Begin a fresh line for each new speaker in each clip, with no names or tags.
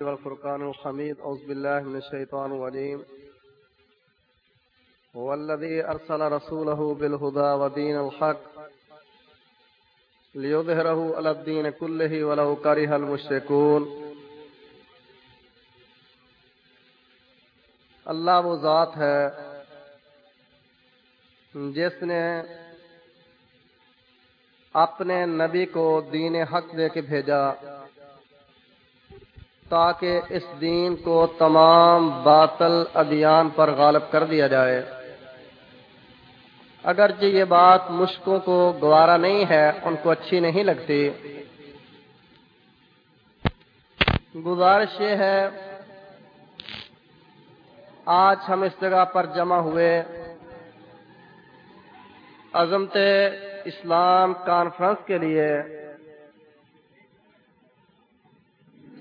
والفرقان الحميد أعوذ بالله من الشيطان الرجيم هو الذي أرسل رسوله بالهدى ودين الحق ليظهره على الدين كله ولو كره المشركون اللہ وہ ذات ہے جس نے اپنے نبی کو دین حق دے کے بھیجا تاکہ اس دین کو تمام باطل ادیان پر غالب کر دیا جائے۔ اگرچہ یہ بات مشکوں کو گوارا نہیں ہے، ان کو اچھی نہیں لگتی۔ گزارش یہ ہے، آج ہم اس جگہ پر جمع ہوئے۔ عظمت اسلام کانفرنس کے لیے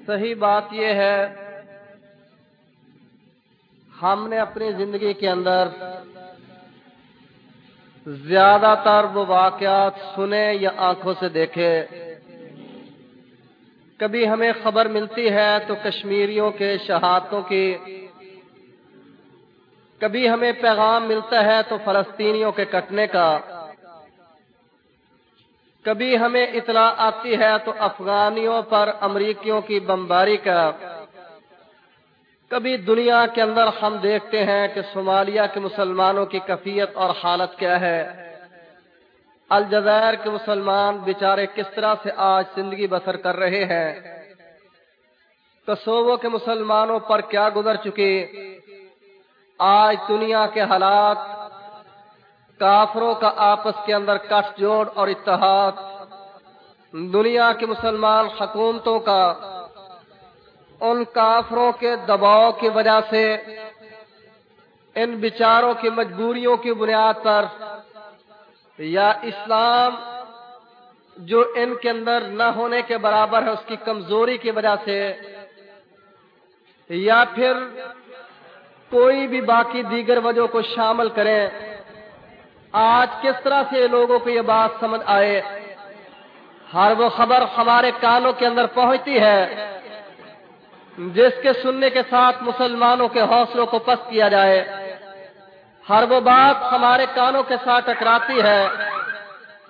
صحیح بات یہ ہے، ہم نے اپنی زندگی کے اندر زیادہ تر وہ واقعات سنے یا آنکھوں سے دیکھے۔ کبھی ہمیں خبر ملتی ہے تو کشمیریوں کے شہادتوں کی۔ کبھی ہمیں پیغام ملتا ہے تو فلسطینیوں کے کٹنے کا۔ کبھی ہمیں اطلاع آتی ہے تو افغانیوں پر امریکیوں کی بمباری کا۔ کبھی دنیا کے اندر ہم دیکھتے ہیں کہ صومالیہ کے مسلمانوں کی کفیت اور حالت کیا ہے۔ الجزائر کے مسلمان بیچارے کس طرح سے آج زندگی بسر کر رہے ہیں۔ کسوو کے مسلمانوں پر کیا گزر چکی۔ آج دنیا کے حالات کافروں کا آپس کے اندر کٹ جوڑ اور اتحاد۔ دنیا کے مسلمان حکومتوں کا، ان کافروں کے دباؤ کی وجہ سے، ان بچاروں کی مجبوریوں کی بنیاد پر، یا اسلام جو ان کے اندر نہ ہونے کے برابر ہے، اس کی کمزوری کی وجہ سے، یا پھر کوئی بھی باقی دیگر وجہ کو شامل کریں۔ آج کس طرح سے لوگوں کو یہ بات سمجھ آئے؟ ہر وہ خبر ہمارے کانوں کے اندر پہنچتی ہے، جس کے سننے کے ساتھ مسلمانوں کے حوصلوں کو پس کیا جائے۔ ہر وہ بات ہمارے کانوں کے ساتھ ٹکراتی ہے،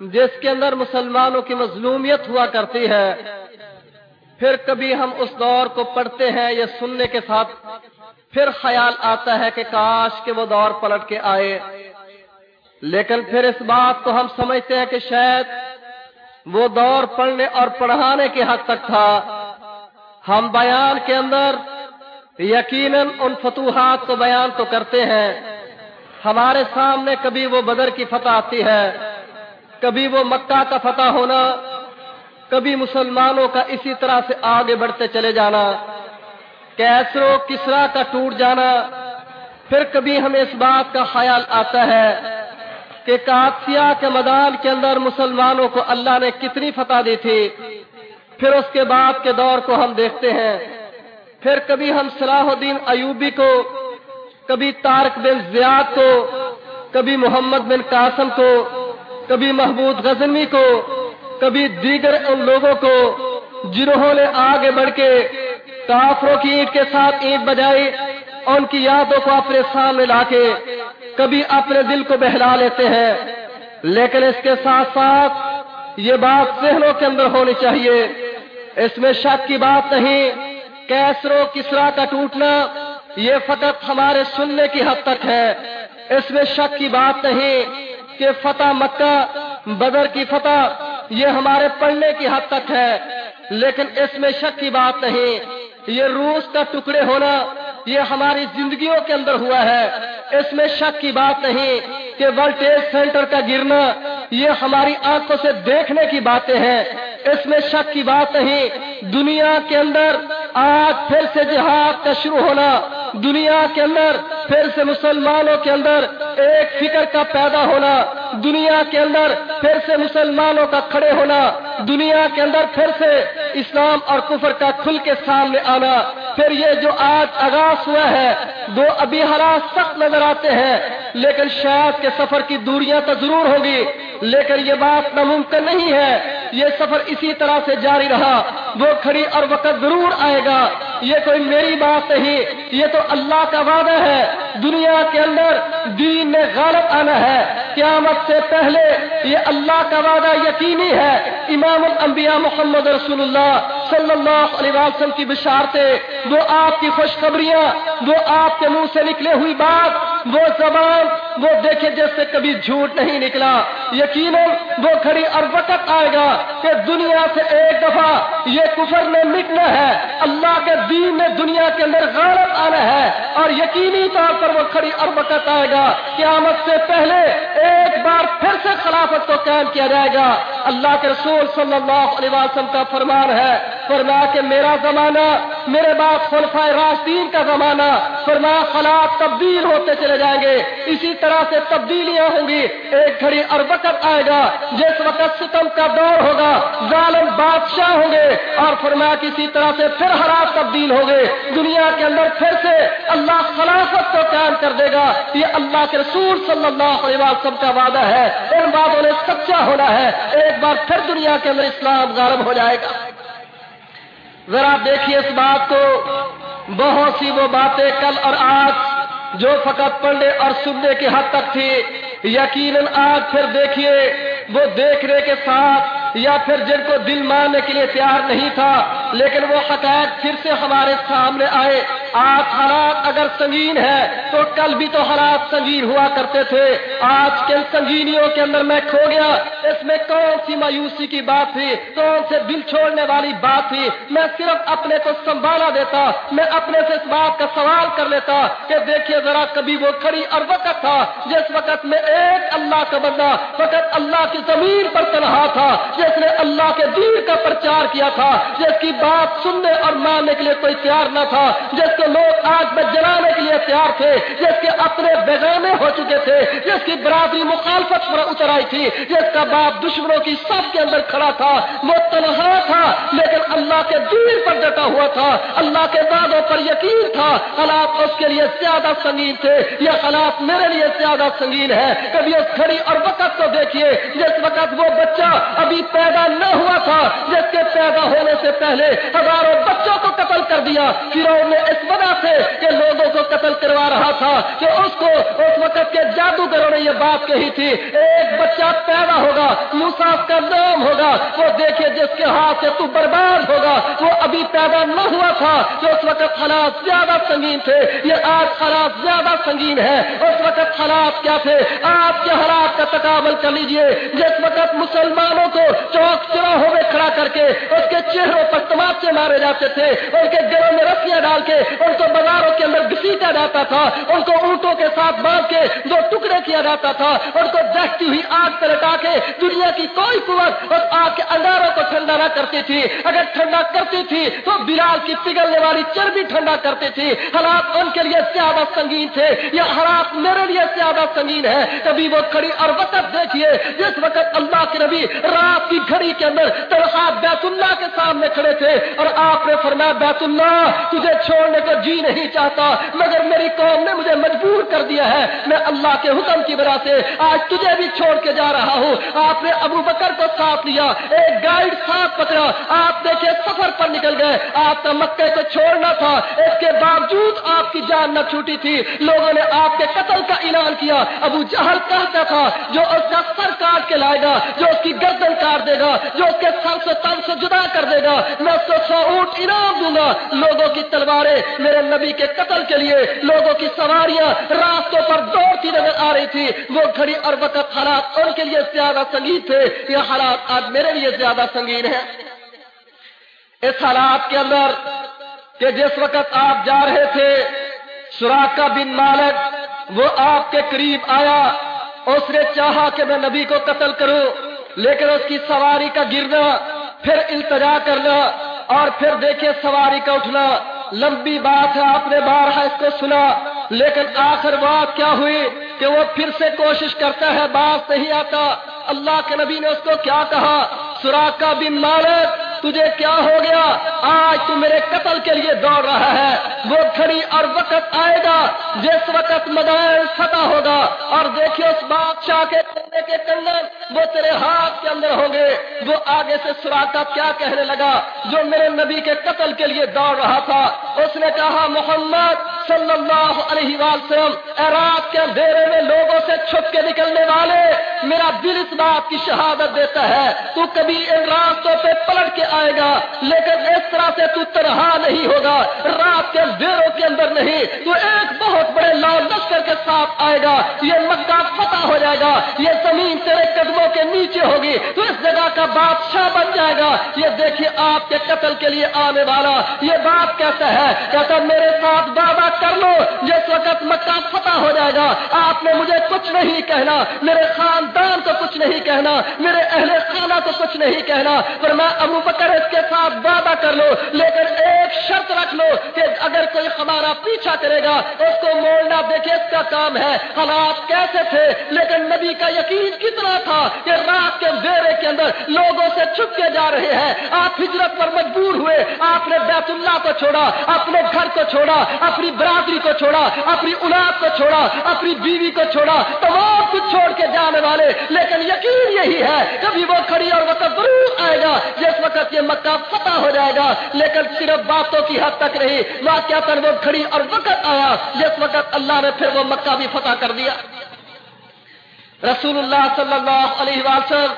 جس کے اندر مسلمانوں کی مظلومیت ہوا کرتی ہے۔ پھر کبھی ہم اس دور کو پڑھتے ہیں یہ سننے کے ساتھ، پھر خیال آتا ہے کہ کاش کے وہ دور پلٹ کے آئے۔ لیکن پھر اس بات کو ہم سمجھتے ہیں کہ شاید وہ دور پڑھنے اور پڑھانے کے حد تک تھا۔ ہم بیان کے اندر یقیناً ان فتوحات کو بیان تو کرتے ہیں۔ ہمارے سامنے کبھی وہ بدر کی فتح آتی ہے، کبھی وہ مکہ کا فتح ہونا، کبھی مسلمانوں کا اسی طرح سے آگے بڑھتے چلے جانا کیسرو کسرا کا ٹوٹ جانا، پھر کبھی ہمیں اس بات کا خیال آتا ہے کہ کاتسیا کے میدان کے اندر مسلمانوں کو اللہ نے کتنی فتح دی تھی۔ پھر اس کے بعد کے دور کو ہم دیکھتے ہیں۔ پھر کبھی ہم صلاح الدین ایوبی کو، کبھی تارک بن زیاد کو، کبھی محمد بن قاسم کو، کبھی محبود غزنوی کو، کبھی دیگر ان لوگوں کو جنہوں نے آگے بڑھ کے کافروں کی اینٹ کے ساتھ اینٹ بجائی۔ ان کی یادوں کو اپنے سامنے لا کے کبھی اپنے دل کو بہلا لیتے ہیں۔ لیکن اس کے ساتھ ساتھ یہ بات ذہنوں کے اندر ہونی چاہیے۔ اس میں شک کی بات نہیں کیسرو کسرا کا ٹوٹنا یہ فقط ہمارے سننے کی حد تک ہے۔ اس میں شک کی بات نہیں کہ فتح مکہ، بدر کی فتح یہ ہمارے پڑھنے کی حد تک ہے۔ لیکن اس میں شک کی بات نہیں، یہ روس کا ٹکڑے ہونا یہ ہماری زندگیوں کے اندر ہوا ہے۔ اس میں شک کی بات نہیں کہ ولٹیج سینٹر کا گرنا یہ ہماری آنکھوں سے دیکھنے کی باتیں ہیں۔ اس میں شک کی بات نہیں، دنیا کے اندر آج پھر سے جہاد کا شروع ہونا، دنیا کے اندر پھر سے مسلمانوں کے اندر ایک فکر کا پیدا ہونا، دنیا کے اندر پھر سے مسلمانوں کا کھڑے ہونا، دنیا کے اندر پھر سے اسلام اور کفر کا کھل کے سامنے آنا۔ پھر یہ جو آج آغاز ہوا ہے دو ابھی حالات سخت نظر آتے ہیں۔ لیکن شاید کے سفر کی دوریاں تو ضرور ہوگی۔ لیکن یہ بات ناممکن نہیں ہے۔ یہ سفر اسی طرح سے جاری رہا۔ وہ کھڑی اور وقت ضرور آئے گا۔ یہ کوئی میری بات نہیں۔ یہ تو اللہ کا وعدہ ہے۔ دنیا کے اندر دین میں غالب آنا ہے۔ قیامت سے پہلے یہ اللہ کا وعدہ یقینی ہے۔ امام الانبیاء محمد رسول اللہ صلی اللہ علیہ وسلم کی بشارتیں، وہ آپ کی خوشخبریاں، وہ آپ کے منہ سے نکلے ہوئی بات، وہ زبان، وہ دیکھے جیسے کبھی جھوٹ نہیں نکلا۔ یقیناً وہ کھڑی اور وقت آئے گا کہ دنیا سے ایک دفعہ یہ کفر میں مٹنا ہے، اللہ کے دین میں دنیا کے اندر غالب آنا ہے۔ اور یقینی طور پر وہ کھڑی اور وقت آئے گا، قیامت سے پہلے ایک بار پھر سے خلافت کو قائم کیا جائے گا۔ اللہ کے رسول صلی اللہ علیہ وسلم کا فرمان ہے فرما کہ میرا زمانہ، میرے بعد خلفۂ راشدین کا زمانہ، فرما خلاف تبدیل ہوتے چلے جائیں گے، اسی طرح سے تبدیلیاں ہوں گی، ایک گھڑی اور وقت آئے گا، جس وقت ستم کا دور ہوگا، ظالم بادشاہ ہوں گے، اور فرما کسی طرح سے پھر حالات تبدیل ہو گئے دنیا کے اندر پھر سے اللہ خلافت کو قائم کر دے گا، یہ اللہ کے رسول صلی اللہ علیہ وسلم کا وعدہ ہے، ان باتوں نے سچا ہونا ہے، ایک بار پھر دنیا کے اندر اسلام غالب ہو جائے گا۔ ذرا دیکھیے اس بات کو۔ بہت سی وہ باتیں کل اور آج جو فقط پڑھنے اور سننے کی حد تک تھی، یقیناً آج پھر دیکھیے، وہ دیکھنے کے ساتھ یا پھر جن کو دل ماننے کے لیے تیار نہیں تھا، لیکن وہ حقائق پھر سے ہمارے سامنے آئے۔ آج حالات اگر سنگین ہے تو کل بھی تو حالات سنگین ہوا کرتے تھے۔ آج کن سنگینیوں کے اندر میں کھو گیا۔ اس میں کون سی مایوسی کی بات تھی؟ کون سے دل چھوڑنے والی بات تھی؟ میں صرف اپنے کو سنبھالا دیتا، میں اپنے سے اس بات کا سوال کر لیتا کہ دیکھیے ذرا کبھی وہ کھڑی اور وقت تھا، جس وقت میں ایک اللہ کا بندہ، فقط اللہ کی زمین پر تنہا تھا۔ جس نے اللہ کے دین کا پرچار کیا تھا، جس کی بات سننے اور ماننے کے لیے کوئی تیار نہ تھا، جس کے لوگ آگ میں جلانے کے لیے تیار تھے، جس کے اپنے بیگانے ہو چکے تھے، جس کی برادری مخالفت پر اتر آئی تھی، جس کا باپ دشمنوں کی سب کے اندر کھڑا تھا، وہ تنہا تھا، لیکن اللہ کے دین پر ڈٹا ہوا تھا، اللہ کے دادوں پر یقین تھا حالات اس کے لیے زیادہ سنگین تھے، یہ حالات میرے لیے زیادہ سنگین ہے۔ کبھی اس کھڑی اور وقت کو دیکھیے، جس وقت وہ بچہ ابھی پیدا نہ ہوا تھا، جس کے پیدا ہونے سے پہلے ہزاروں بچوں کو قتل کر دیا۔ فرعون نے اس وجہ سے کہ لوگوں کو قتل کروا رہا تھا کہ اس کو اس وقت کے جادوگروں نے یہ بات کہی تھی، ایک بچہ پیدا ہوگا موساف کا نام ہوگا، وہ دیکھے جس کے ہاتھ سے تو برباد ہوگا، وہ ابھی پیدا نہ ہوا تھا کہ اس وقت حالات زیادہ سنگین تھے۔ یہ آج حالات زیادہ سنگین ہے اس وقت حالات کیا تھے؟ آپ کے حالات کا تقابل کر لیجیے۔ جس وقت مسلمانوں کو چوک چراہوں میں کھڑا کر کے اس کے چہروں پر تماچے مارے جاتے تھے، ان کے گلوں میں رسیاں ڈال کے، ان کو بازاروں کے اندر گسیٹا جاتا تھا، ان کو اونٹوں کے ساتھ باندھ کے دو ٹکڑے کیا جاتا تھا، ان کو دہتی ہوئی آگ پر لٹا کے دنیا کی کوئی قوت اس آگ کے انگاروں کو ٹھنڈا نہ کرتی تھی۔ اگر ٹھنڈا کرتی تھی تو بلال کی پگھلنے والی چربی ٹھنڈا کرتی تھی۔ حالات ان کے لیے زیادہ سنگین تھے یہ حالات میرے لیے زیادہ سنگین ہے کبھی وہ کھڑی اور وقت دیکھیے، جس وقت اللہ کے نبی رات کی گھڑی کے اندر تنخواہ بیت اللہ کے سامنے کھڑے تھے اور آپ نے فرمایا، بیت اللہ، تجھے چھوڑنے کو جی نہیں چاہتا، مگر میری قوم نے مجھے مجبور کر دیا ہے، میں اللہ کے حکم کی وجہ سے آج تجھے بھی چھوڑ کے جا رہا ہوں. آپ نے ابو بکر کو ساتھ لیا، ایک گائیڈ ساتھ پکڑا، آپ دیکھے سفر پر نکل گئے، آپ کا مکے کو چھوڑنا تھا، اس کے باوجود آپ کی جان نہ چھوٹی تھی، لوگوں نے آپ کے قتل کا اعلان کیا، ابو جہل کہتا تھا، جو اس کا سر کاٹ کے لائے گا، جو اس کی گردن کاٹ کر دے گا، جو اس کے سر سے تن سے جدا کر دے گا۔ میں اس کو سو اونٹ انعام دوں گا۔ لوگوں کی تلواریں میرے نبی کے قتل کے لیے، لوگوں کی سواریاں راستوں پر دوڑتی نظر آ رہی تھی۔ وہ گھڑی اور وقت حالات ان کے لیے زیادہ سنگین تھے۔ یہ حالات آج میرے لیے زیادہ سنگین ہے اس حالات کے اندر کہ جس وقت آپ جا رہے تھے سوراخا بن مالک، وہ آپ کے قریب آیا۔ اس نے چاہا کہ میں نبی کو قتل کروں۔ لیکن اس کی سواری کا گرنا، پھر التجا کرنا اور پھر دیکھے سواری کا اٹھنا۔ لمبی بات ہے، آپ نے بارہ اس کو سنا۔ لیکن آخر بات کیا ہوئی؟ کہ وہ پھر سے کوشش کرتا ہے، باز نہیں آتا۔ اللہ کے نبی نے اس کو کیا کہا؟ سوراخا بن مالک تجھے کیا ہو گیا؟ آج تو میرے قتل کے لیے دوڑ رہا ہے۔ وہ گھڑی اور وقت آئے گا، جس وقت مدائن فتح ہوگا۔ اور دیکھیے اس بادشاہ کے کے کنگن، وہ تیرے ہاتھ کے اندر ہوں گے۔ وہ آگے سے سراکا کیا کہنے لگا؟ جو میرے نبی کے قتل کے لیے دوڑ رہا تھا۔ اس نے کہا، محمد صلی اللہ علیہ وسلم رات کے اندھیرے میں لوگوں سے چھپ کے نکلنے والے، میرا دل اس بات کی شہادت دیتا ہے۔ تو کبھی ان راستوں پہ پلٹ کے آئے گا، لیکن اس طرح سے تو تنہا نہیں ہوگا، رات کے اندھیروں کے اندر نہیں، تو ایک بہت بڑے لال لشکر کے ساتھ آئے گا، یہ مکہ فتح ہو جائے گا، یہ زمین تیرے قدموں کے نیچے ہوگی، تو اس جگہ کا بادشاہ بن جائے گا۔ یہ دیکھیے آپ کے قتل کے لیے آنے والا، یہ بات کیسا ہے؟ کہتا میرے ساتھ وعدہ کر لو، جس وقت مکہ فتح ہو جائے گا۔ آپ نے مجھے کچھ نہیں کہنا، میرے خاندان کو کچھ نہیں کہنا، میرے اہل خانہ کو کچھ نہیں کہنا، پر میں ابو بکر اس کے ساتھ وعدہ کر لو، لیکن ایک شرط رکھ لو کہ اگر کوئی ہمارا پیچھا کرے گا، اس کو موڑنا دیکھے اس کا کام ہے۔ حالات کیسے تھے، لیکن نبی کا یقین کتنا تھا کہ رات کے ویرے کے اندر لوگوں سے چھپ کے جا رہے ہیں۔ آپ ہجرت پر مجبور ہوئے، آپ نے بیت اللہ کو چھوڑا، اپنے گھر کو چھوڑا، اپنی برادری کو چھوڑا، اپنی اولاد کو چھوڑا، اپنی بیوی کو چھوڑا، تمام کچھ چھوڑ کے جانے والے۔ لیکن یقین یہی ہے، کبھی وہ کھڑی اور وقت ضرور آئے گا، جس وقت یہ مکہ فتح ہو جائے گا، لیکن صرف باتوں کی حد تک نہیں واقع تر وہ کھڑی اور وقت آیا، جس وقت اللہ نے پھر وہ مکہ بھی فتح کر دیا۔ رسول اللہ صلی اللہ علیہ وسلم،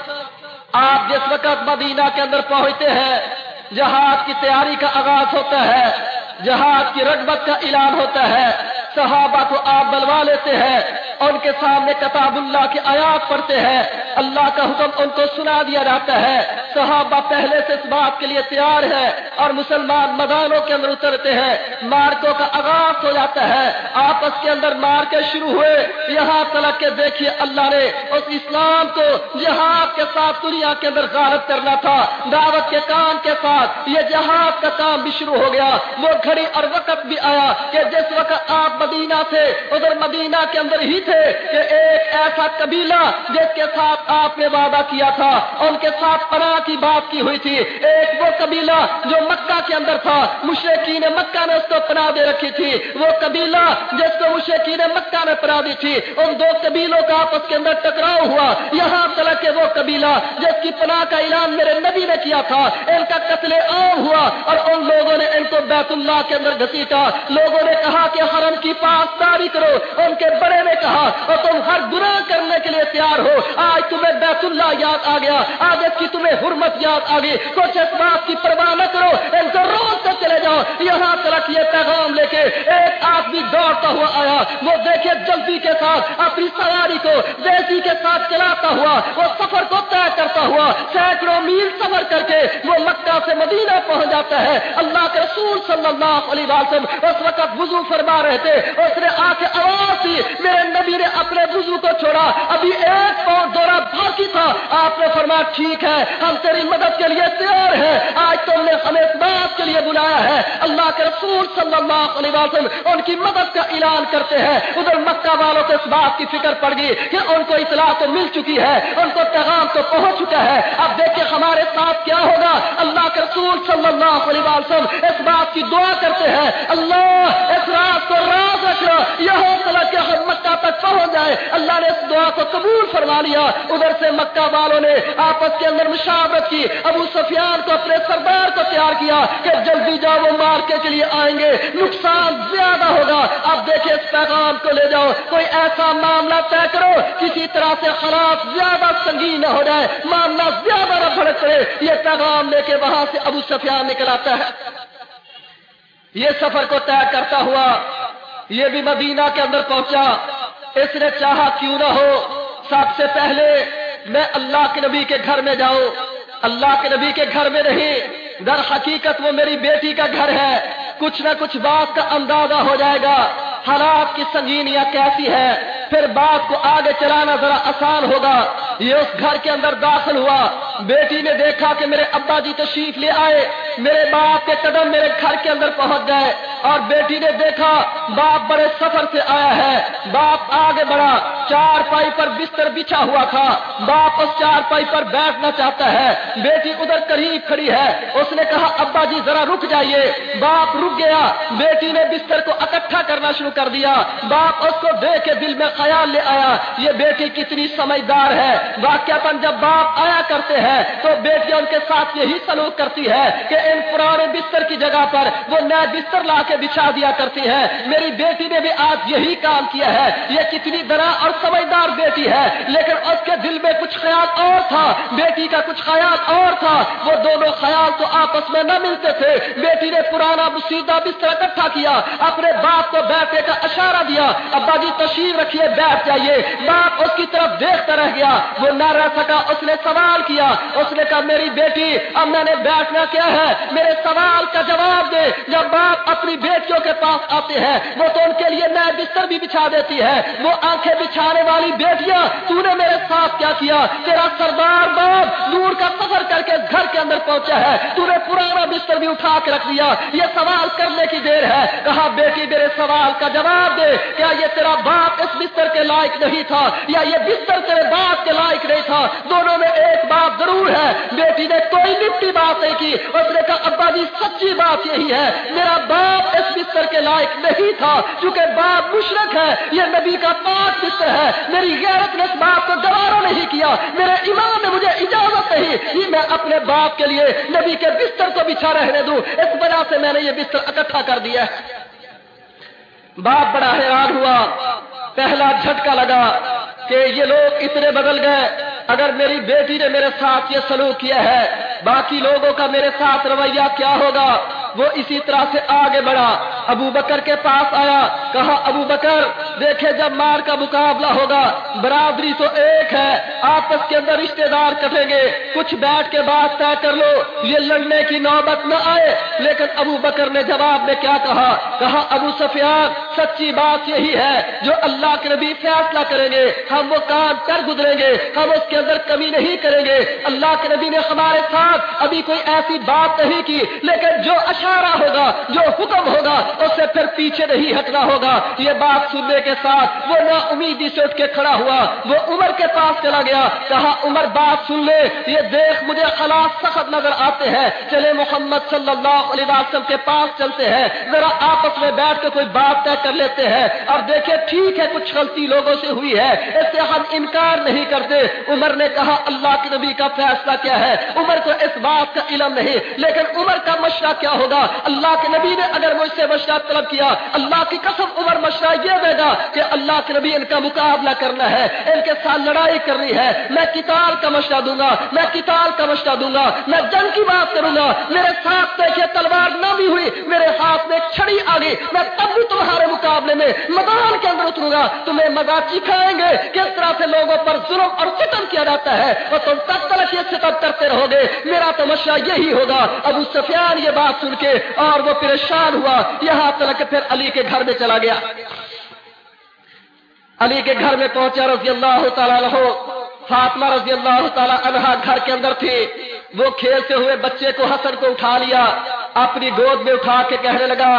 آپ جس وقت مدینہ کے اندر پہنچتے ہیں، جہاد کی تیاری کا آغاز ہوتا ہے، جہاد کی رغبت کا اعلان ہوتا ہے صحابہ کو آپ بلوا لیتے ہیں، ان کے سامنے کتاب اللہ کی آیات پڑھتے ہیں۔ اللہ کا حکم ان کو سنا دیا جاتا ہے۔ صحابہ پہلے سے اس بات کے لیے تیار ہے اور مسلمان میدانوں کے اندر اترتے ہیں۔ مارکوں کا آغاز ہو جاتا ہے۔ آپس کے اندر مار کے شروع ہوئے۔ یہاں تلک کے دیکھیے اللہ نے اس اسلام کو جہاد کے ساتھ دنیا کے اندر غالب کرنا تھا۔ دعوت کے کام کے ساتھ یہ جہاد کا کام بھی شروع ہو گیا۔ وہ گھڑی اور وقت بھی آیا کہ جس وقت آپ مدینہ سے ادھر مدینہ کے اندر ہی تھے کہ ایک ایسا قبیلہ جس کے ساتھ آپ نے وعدہ کیا تھا، ان کے ساتھ پناہ کی بات کی ہوئی تھی۔ ایک وہ قبیلہ جو مکہ کے اندر تھا مشرقین مکہ نے اس کو پناہ دے رکھی تھی۔ وہ قبیلہ جس کو مشرقین مکہ نے پناہ دی تھی، ان دو قبیلوں کا آپس کے اندر ٹکراؤ ہوا۔ یہاں تلک وہ قبیلہ جس کی پناہ کا اعلان میرے نبی نے کیا تھا، ان کا قتل عام ہوا اور ان لوگوں نے ان کو بیت اللہ کے اندر گھسیٹا۔ لوگوں نے کہا کہ حرم کی کی پاسداری کرو۔ ان کے بڑے نے کہا، اور تم ہر گناہ کرنے کے لیے تیار ہو۔ آج تمہیں بیت اللہ یاد آ گیا۔ آج اس کی تمہیں حرمت یاد آ گئی۔ کچھ اس بات کی پرواہ نہ کرو۔ ان کو روز سے چلے جاؤ۔ یہاں تک یہ پیغام لے کے ایک آدمی دوڑتا ہوا آیا۔ وہ دیکھے جلدی کے ساتھ اپنی سواری کو دیسی کے ساتھ چلاتا ہوا، وہ سفر کو طے کرتا ہوا، سینکڑوں میل سفر کر کے وہ مکہ سے مدینہ پہنچ جاتا ہے۔ اللہ کے رسول صلی اللہ علیہ وسلم اس وقت وضو فرما رہے تھے۔ اس نے آ کے آواز دی۔ میرے نبی نے اپنے وضو کو چھوڑا۔ ابھی ایک پاؤں دورہ باقی تھا۔ آپ نے فرمایا، ٹھیک ہے، ہم تیری مدد کے لیے تیار ہیں۔ آج تم نے ہمیں اس بات کے لیے بلایا ہے۔ اللہ کے رسول صلی اللہ علیہ وسلم ان کی مدد کا اعلان کرتے ہیں۔ ادھر مکہ والوں کو اس بات کی فکر پڑ گئی کہ ان کو اطلاع تو مل چکی ہے، ان کو پیغام تو پہنچ چکا ہے۔ اب دیکھیں ہمارے ساتھ کیا ہوگا۔ اللہ کے رسول صلی اللہ علیہ وسلم اس بات کی دعا کرتے ہیں، اللہ اس رات کو راز رکھنا، یہاں تلا کے ہم مکہ تک پہنچ جائے اللہ نے اس دعا کو قبول فرما لیا۔ ادھر سے مکہ والوں نے آپس کے اندر مشاورت کی۔ ابو سفیان کو اپنے سردار کو تیار کیا کہ جلدی جاؤ، وہ مارکے کے لیے آئیں گے۔ نقصان زیادہ ہوگا۔ اب دیکھیں اس پیغام کو لے جاؤ۔ کوئی ایسا معاملہ طے کرو، کسی طرح سے خراب زیادہ سنگین نہ ہو جائے۔ معاملہ زیادہ نہ بھڑک کرے یہ پیغام لے کے وہاں سے ابو سفیان نکل آتا ہے۔ یہ سفر کو طے کرتا ہوا، یہ بھی مدینہ کے اندر پہنچا۔ اس نے چاہا کیوں نہ ہو، سب سے پہلے میں اللہ کے نبی کے گھر میں جاؤں۔ اللہ کے نبی کے گھر میں نہیں، در حقیقت وہ میری بیٹی کا گھر ہے۔ کچھ نہ کچھ بات کا اندازہ ہو جائے گا۔ حالات کی سنگینیاں کیسی ہے پھر بات کو آگے چلانا ذرا آسان ہوگا۔ یہ اس گھر کے اندر داخل ہوا۔ بیٹی نے دیکھا کہ میرے ابا جی تشریف لے آئے۔ میرے باپ کے قدم میرے گھر کے اندر پہنچ گئے۔ اور بیٹی نے دیکھا باپ بڑے سفر سے آیا ہے۔ باپ آگے بڑھا۔ چار پائی پر بستر بچھا ہوا تھا۔ باپ اس چار پائی پر بیٹھنا چاہتا ہے۔ بیٹی ادھر قریب کھڑی ہے۔ اس نے کہا، ابا جی ذرا رک جائیے۔ باپ رک گیا۔ بیٹی نے بستر کو اکٹھا کرنا شروع کر دیا۔ باپ اس کو دیکھ کے دل میں خیال لے آیا، یہ بیٹی کتنی سمجھدار ہے۔ واقع جب باپ آیا کرتے ہیں، تو بیٹیاں ان کے ساتھ یہی سلوک کرتی ہے کہ ان پرانے بستر کی جگہ پر وہ نیا بستر لا کے بچھا دیا کرتی ہے میری بیٹی نے بھی آج یہی کام کیا ہے۔ یہ کتنی درا اور سمجھدار بیٹی ہے، لیکن اس کے دل میں کچھ خیال اور تھا، بیٹی کا کچھ خیال اور تھا۔ وہ دونوں خیال تو آپس میں نہ ملتے تھے۔ بیٹی نے پرانا مسیدہ بستر اکٹھا کیا، اپنے باپ کو بیٹھنے کا اشارہ دیا۔ ابا جی تشریف رکھیے، بیٹھ جائیے۔ باپ اس کی طرف دیکھتا رہ گیا۔ وہ نہ رہ سکا، اس نے سوال کیا۔ اس نے کہا، میری بیٹی، اب میں نے بیٹھنا کیا ہے؟ میرے سوال کا جواب دے۔ جب باپ اپنی بیٹیوں کے پاس آتے ہیں، وہ تو ان کے لیے نئے بستر بھی بچھا دیتی ہے۔ وہ آنکھیں بچھانے والی میری بیٹیاں تو نے میرے ساتھ کیا کیا؟ تیرا سردار باپ دور کا سفر کر کے گھر کے اندر پہنچا ہے۔ تو نے پرانا بستر بھی اٹھا کے رکھ دیا۔ یہ سوال کرنے کی دیر ہے۔ کہا، بیٹی، میرے سوال کا جواب دے۔ کیا یہ تیرا باپ اس بستر کے لائق نہیں تھا؟ یا یہ بستر تیرے باپ کے لائق نہیں تھا؟ دونوں میں ایک بات ضرور ہے۔ بیٹی نے کوئی لپٹی بات نہیں کی۔ اس نے کہا، ابا جی سچی بات یہی ہے۔ میرا باپ اس بستر کے لائق نہیں تھا، چونکہ باپ مشرق ہے۔ یہ نبی کا پاک بستر ہے۔ میری غیرت نے اس بات کو گوارا نہیں کیا۔ میرے امام نے مجھے اجازت نہیں یہ میں اپنے باپ کے لیے نبی کے بستر کو بچھا رہنے دوں۔ اس وجہ سے میں نے یہ بستر اکٹھا کر دیا۔ باپ بڑا حیران ہوا۔ پہلا جھٹکا لگا کہ یہ لوگ اتنے بدل گئے۔ اگر میری بیٹی نے میرے ساتھ یہ سلوک کیا ہے، باقی لوگوں کا میرے ساتھ رویہ کیا ہوگا؟ وہ اسی طرح سے آگے بڑھا۔ ابو بکر کے پاس آیا۔ کہا، ابو بکر، دیکھے جب مار کا مقابلہ ہوگا، برادری تو ایک ہے، آپس کے اندر رشتے دار کٹیں گے۔ کچھ بیٹھ کے بات طے کر لو، یہ لڑنے کی نوبت نہ آئے۔ لیکن ابو بکر نے جواب میں کیا کہا؟ کہا، ابو سفیان، سچی بات یہی ہے، جو اللہ کے نبی فیصلہ کریں گے، ہم وہ کام کر گزریں گے، ہم اس کے اندر کمی نہیں کریں گے۔ اللہ کے نبی نے ہمارے ساتھ ابھی کوئی ایسی بات نہیں کی، لیکن جو اشارہ ہوگا، جو حکم ہوگا، اس سے پھر پیچھے نہیں ہٹنا ہوگا۔ یہ بات سننے کے ساتھ، وہ نا امیدی سے اٹھ کے کھڑا ہوا، وہ عمر کے پاس چلا گیا۔ کہا، عمر، بات سن لے، یہ دیکھ، مجھے خلاص سخت نظر آتے ہیں۔ چلے محمد صلی اللہ علیہ وسلم کے پاس چلتے ہیں۔ ذرا آپس میں بیٹھ کے کوئی بات طے کر لیتے ہیں۔ اور دیکھے ٹھیک ہے، کچھ غلطی لوگوں سے ہوئی ہے، اس سے ہم انکار نہیں کرتے۔ عمر نے کہا، اللہ کے نبی کا فیصلہ کیا ہے؟ عمر کو اس بات کا علم نہیں، لیکن عمر کا مشورہ کیا ہوگا؟ اللہ کے نبی نے اگر مجھ سے مشورہ طلب کیا، اللہ کی قسم عمر مشورہ یہ دے گا کہ اللہ کے نبی ان کا مقابلہ کرنا ہے، ان کے ساتھ لڑائی کرنی ہے۔ میں کتاب کا مشورہ دوں گا، میں کتاب کا مشورہ دوں گا، میں جنگ کی بات کروں گا۔ میرے ساتھ دیکھے تلوار نہ بھی ہوئی، میرے ہاتھ میں چھڑی آ گئی۔ میں تب بھی تمہارے مقابلے میں میدان کے اندر اتروں گا۔ تمہیں مزہ سکھائیں گے کس طرح سے لوگوں پر ظلم اور ستم کیا جاتا ہے۔ اور تم تب تک یہ ستم کرتے رہو گے۔ میرا تو مشورہ یہی ہوگا۔ ابو سفیان یہ بات سن کے اور وہ پریشان ہوا، یہاں تلک پھر علی کے گھر میں چلا گیا۔ علی کے گھر میں پہنچا رضی اللہ تعالیٰ رہو فاطمہ رضی اللہ تعالیٰ عنہ گھر کے اندر تھی۔ وہ کھیلتے ہوئے بچے کو حسن کو اٹھا لیا، اپنی گود میں اٹھا کے کہنے لگا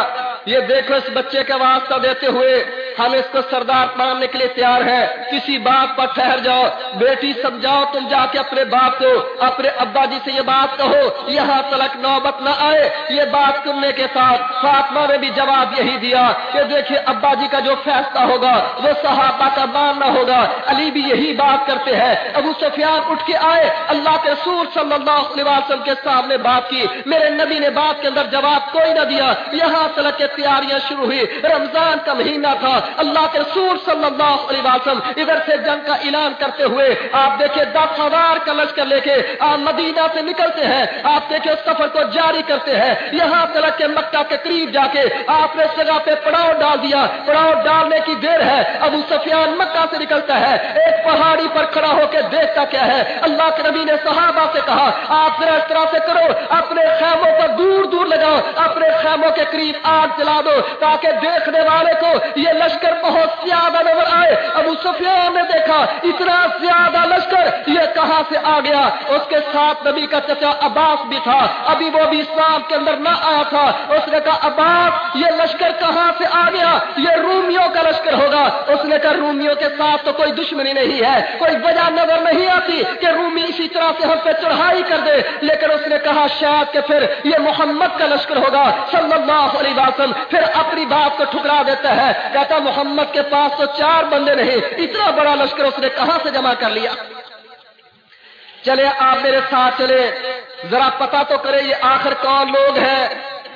یہ دیکھو اس بچے کا واسطہ دیتے ہوئے، ہم اس کو سردار ماننے کے لیے تیار ہیں۔ کسی بات پر ٹھہر جاؤ۔ بیٹی سمجھاؤ، تم جا کے اپنے باپ کو، اپنے ابا جی سے یہ بات کہو، یہاں تلک نوبت نہ آئے۔ یہ بات کرنے کے ساتھ فاطمہ نے بھی جواب یہی دیا کہ دیکھیے، ابا جی کا جو فیصلہ ہوگا، وہ صحابہ کا ماننا ہوگا۔ علی بھی یہی بات کرتے ہیں۔ ابو سفیان اٹھ کے آئے۔ اللہ کے سور صلی اللہ علیہ وسلم کے سامنے بات کی۔ میرے نبی نے بات کے اندر جواب کوئی نہ دیا۔ یہاں تلک کے تیاریاں شروع ہوئی۔ رمضان کا مہینہ تھا۔ اللہ کے سور صلی اللہ علیہ وسلم ادھر سے جنگ کا اعلان کرتے ہوئے آپ دیکھیں دس ہزار کا لشکر لے کے آپ مدینہ سے نکلتے ہیں۔ آپ دیکھیں سفر کو جاری کرتے ہیں۔ یہاں تلک کے مکہ کے قریب جا کے آپ نے جگہ پہ پڑاؤ ڈال دیا۔ پڑاؤ ڈالنے کی دیر ہے۔ ابو سفیان مکہ سے نکلتا ہے۔ ایک پہاڑی پر کھڑا ہو کے دیکھتا کیا ہے۔ اللہ کے نبی نے صحابہ سے کہا، آپ ذرا اس طرح سے کرو، اپنے خیموں کو دور دور لگاؤ، اپنے خیموں کے قریب آگ جلا دو تاکہ دیکھنے والے کو یہ لشکر بہت زیادہ نظر آئے۔ ابو سفیان نے دیکھا، اتنا زیادہ لشکر، یہ کہاں سے آ گیا؟ اس کے ساتھ نبی کا چچا عباس بھی تھا۔ ابھی وہ بھی اسلام کے اندر نہ آیا تھا۔ اس نے کہا، عباس، یہ لشکر کہاں سے آ گیا؟ یہ رومیوں کا لشکر ہوگا۔ اس نے کہا، رومیوں کے ساتھ تو کوئی دشمنی نہیں ہے، کوئی وجہ نظر نہیں آتی کہ رومی اسی طرح سے ہم پہ چڑھائی کر دے۔ لیکن اس نے کہا شاید کہ پھر یہ محمد کا لشکر ہوگا۔ صلی اللہ علیہ وسلم پھر اپنی بات کو ٹھکرا دیتا ہے، کہتا محمد کے پاس تو چار بندے نہیں، اتنا بڑا لشکر اس نے کہاں سے جمع کر لیا؟ چلے آپ میرے ساتھ چلے، ذرا پتا تو کرے یہ آخر کون لوگ ہیں،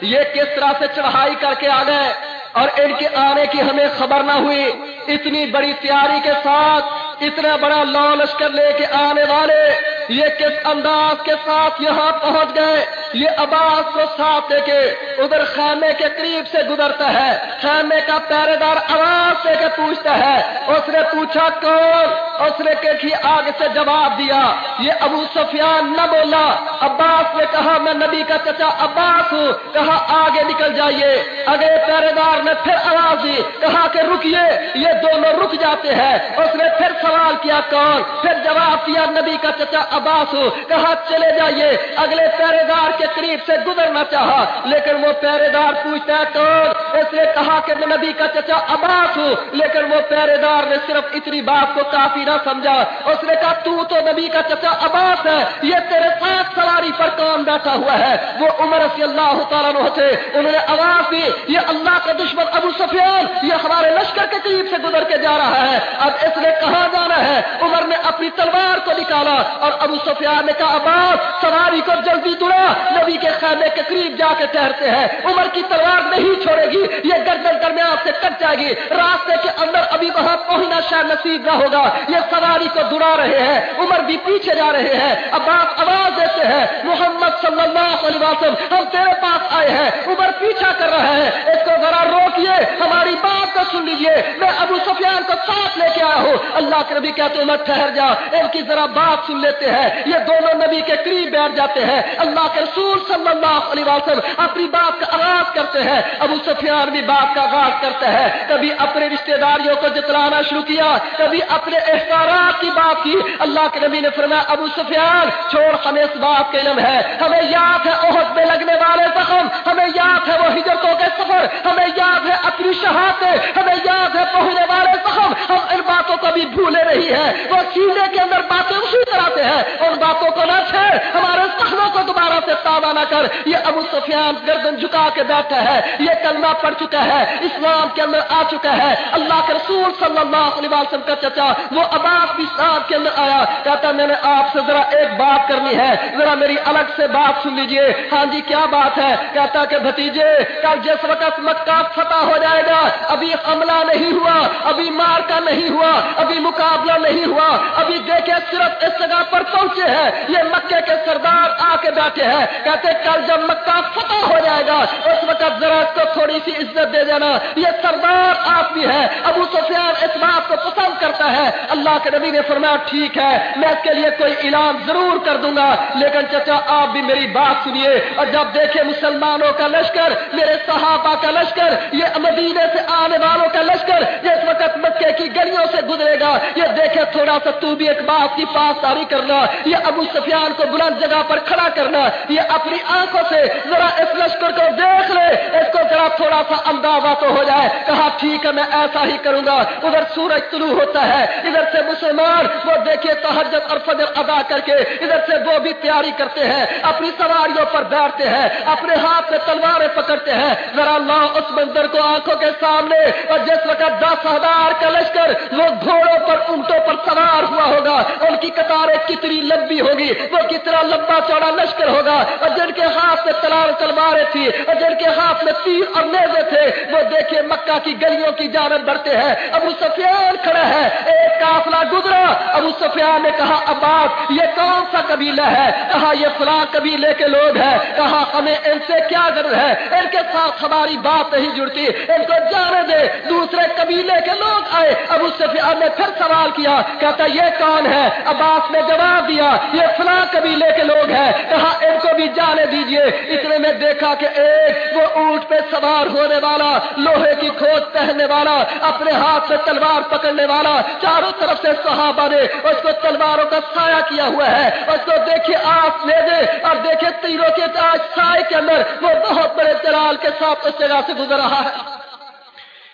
یہ کس طرح سے چڑھائی کر کے آ گئے؟ اور ان کے آنے کی ہمیں خبر نہ ہوئی، اتنی بڑی تیاری کے ساتھ، اتنا بڑا لو لشکر لے کے آنے والے، یہ کس انداز کے ساتھ یہاں پہنچ گئے؟ یہ عباس کو ساتھ لے کے ادھر خیمے کے قریب سے گزرتا ہے، خیمے کا پہرے دار آواز دے کے پوچھتا ہے، اس نے پوچھا کون؟ اس نے کہ آگے سے جواب دیا، یہ ابو سفیان نہ بولا۔ عباس نے کہا، میں نبی کا چچا عباس ہوں، کہا، آگے نکل جائیے۔ اگلے پہرے دار نے پھر آواز دی، کہا کہ رکیے، یہ دونوں رک جاتے ہیں۔ اس نے پھر سوال کیا، کون؟ پھر جواب دیا، نبی کا چچا عباس ہوں، کہا، چلے جائیے۔ اگلے پہرے دار کے قریب سے گزرنا چاہا، لیکن وہ پہرے دار پوچھتا ہے کون اس نے کہا کہ میں نبی کا چچا عباس ہوں، لیکن وہ پہرے دار نے صرف اتنی بات کو کافی نہ سمجھا۔ اس نے کہا، تو تو نبی کا چچا عباس ہے، یہ تیرے ساتھ سواری پر کون بیٹھا ہوا ہے؟ وہ عمر رسی اللہ تعالیٰ تھے، انہوں نے آواز دی، یہ اللہ کا دشمن ابو سفیان، یہ ہمارے لشکر کے قریب سے گزر کے جا رہا ہے۔ اب اس نے کہاں جانا ہے؟ عمر نے اپنی تلوار کو نکالا اور ابو سفیان نے کہا، عباس، سواری کو جلدی دڑا نبی کے خیمے کے قریب جا کے ٹھہرتے ہیں۔ ہے عمر کی تلوار نہیں چھوڑے گی، یہ گردن درمیان سے کٹ جائے گی۔ راستے کے اندر ابھی وہاں پہنچنا شاید نصیب نہ ہوگا۔ یہ سواری کو دڑا رہے ہیں، عمر بھی پیچھے جا رہے ہیں۔ اب آپ آواز دیتے ہیں، محمد صلی اللہ علیہ وسلم، ہم تیرے پاس آئے ہیں۔ عمر پیچھا کر رہا ہے۔ اس کو ذرا روکیے، ہماری بات کو سن لیجیے۔ میں ابو سفیان کو ساتھ لے کے آیا ہوں۔ اللہ کے نبی کہتے عمر ٹھہر جا۔ ان کی ذرا بات سن لیتے ہیں۔ یہ دونوں نبی کے قریب بیٹھ جاتے ہیں۔ اللہ کے رسول صلی اللہ علیہ وسلم اپنی بات کا آغاز کرتے ہیں، ابو سفیان بھی بات کا آغاز کرتا ہے۔ کبھی اپنے رشتہ داریوں کو جتلانا شروع کیا، کبھی اپنے احسارات کی بات کی۔ اللہ کے نبی نے فرمایا، ابو سفیان، چھوڑ، ہمیں اس بات کے علم ہے۔ ہمیں یاد ہے عہد میں لگنے والے زخم، ہمیں یاد ہے وہ ہجرتوں کے سفر، ہمیں یاد ہے اپنی شہادت ہمیں یاد ہے پہنچنے والے زخم۔ ہم ان باتوں کو بھی بھولے نہیں ہے وہ سینے کے اندر باتیں اسی طرح سے ہیں۔ ان باتوں کو نہ چھے ہمارے زخموں کو دوبارہ سے تابا نہ کر۔ یہ ابو سفیان گردن جھکا کے بیٹھا ہے، یہ کلمہ پڑھ چکا ہے، اسلام کے اندر آ چکا ہے۔ اللہ کے رسول صلی اللہ علیہ وسلم کا چچا، وہ عباس بھی اسلام کے اندر آیا، کہتا میں نے آپ سے ذرا ایک بات کرنی ہے، ذرا میری الگ سے بات سن لیجیے۔ ہاں جی کیا بات ہے؟ کہتا کہ بھتیجے، کل جس وقت مکہ فتح ہو جائے گا، ابھی حملہ نہیں ہوا، ابھی مار کا نہیں ہوا، ابھی مقابلہ نہیں ہوا، ابھی دیکھے صرف اس جگہ پر پہنچے ہیں۔ یہ مکے کے سردار آ کے بیٹھے ہیں۔ کہتے کل جب مکہ فتح ہو جائے گا۔ اس وقت ذرا کو تھوڑی سی عزت دے دینا۔ یہ سردار آدمی ہے۔ ابو سفیان اس بات کو پسند کرتا ہے۔ اللہ کے نبی نے فرمایا، ٹھیک ہے، میں اس کے لیے کوئی انعام ضرور کر دوں گا۔ لیکن چچا، آپ بھی میری بات سنیے۔ اور جب دیکھے مسلمانوں کا لشکر، میرے صحابہ کا لشکر، یہ مدینے سے آنے والوں کا لشکر جس وقت مکے کی گلیوں سے گزرے گا۔ یہ دیکھے تھوڑا سا تو بھی ایک بات کی پاسداری کرنا۔ یہ ابو سفیان کو بلند جگہ پر کھڑا کرنا۔ یہ اپنی آنکھوں سے ذرا اس لشکر کو دیکھ لے، اس کو ذرا تھوڑا سا اندازہ تو ہو جائے۔ کہا، ٹھیک ہے، میں ایسا ہی کروں گا۔ ادھر سورج طلوع ہوتا ہے، ادھر سے مسلمان، وہ دیکھیے تحجت اور فجر ادا کر کے ادھر سے وہ بھی تیاری کرتے ہیں، اپنی سواریوں پر بیٹھتے ہیں، اپنے ہاتھ میں تلواریں پکڑتے ہیں۔ ذرا اللہ اس منظر کو آنکھوں کے سامنے، اور جس وقت دس ہزار کا لشکر وہ گھوڑوں پر، اونٹوں پر سوار ہوا ہوگا، ان کی قطاریں کتنی لمبی ہوگی، وہ کتنا لمبا چوڑا لشکر ہوگا، اور جن کے ہاتھ میں تلار تلواریں تھی۔ اور جن کے ہاتھ میں تیر اور نیزے تھے۔ وہ دیکھیے مکہ کی گلیوں کی جانب بڑھتے ہیں۔ ابو سفیان کھڑا ہے۔ ایک کافلا گزرا۔ ابو سفیان نے کہا، عباس، یہ کون سا قبیلہ ہے؟ کہا، یہ فلاں قبیلے کے لوگ ہیں۔ کہا، ہمیں ان سے کیا ضرورت ہے؟ ان کے ساتھ ہماری بات نہیں جڑتی۔ ان کو جانے دے۔ دوسرے قبیلے کے لوگ آئے۔ ابو سفیان نے پھر سوال کیا۔ کہتا، یہ کون ہے؟ عباس نے جواب دیا، یہ فلاں قبیلے کے لوگ ہیں۔ کہا، ان کو بھی جانے دیجیے۔ اتنے میں دیکھا کہ کہ ایک وہ اونٹ پہ سوار ہونے والا، لوہے کی کھوج پہننے والا، اپنے ہاتھ سے تلوار پکڑنے والا، چاروں طرف سے صحابہ نے اس کو تلواروں کا سایہ کیا ہوا ہے۔ اس کو دیکھیے آپ لے دے اور دیکھے تیروں کے آج سائے کے اندر وہ بہت بڑے جلال کے ساتھ اس جگہ سے گزر رہا ہے۔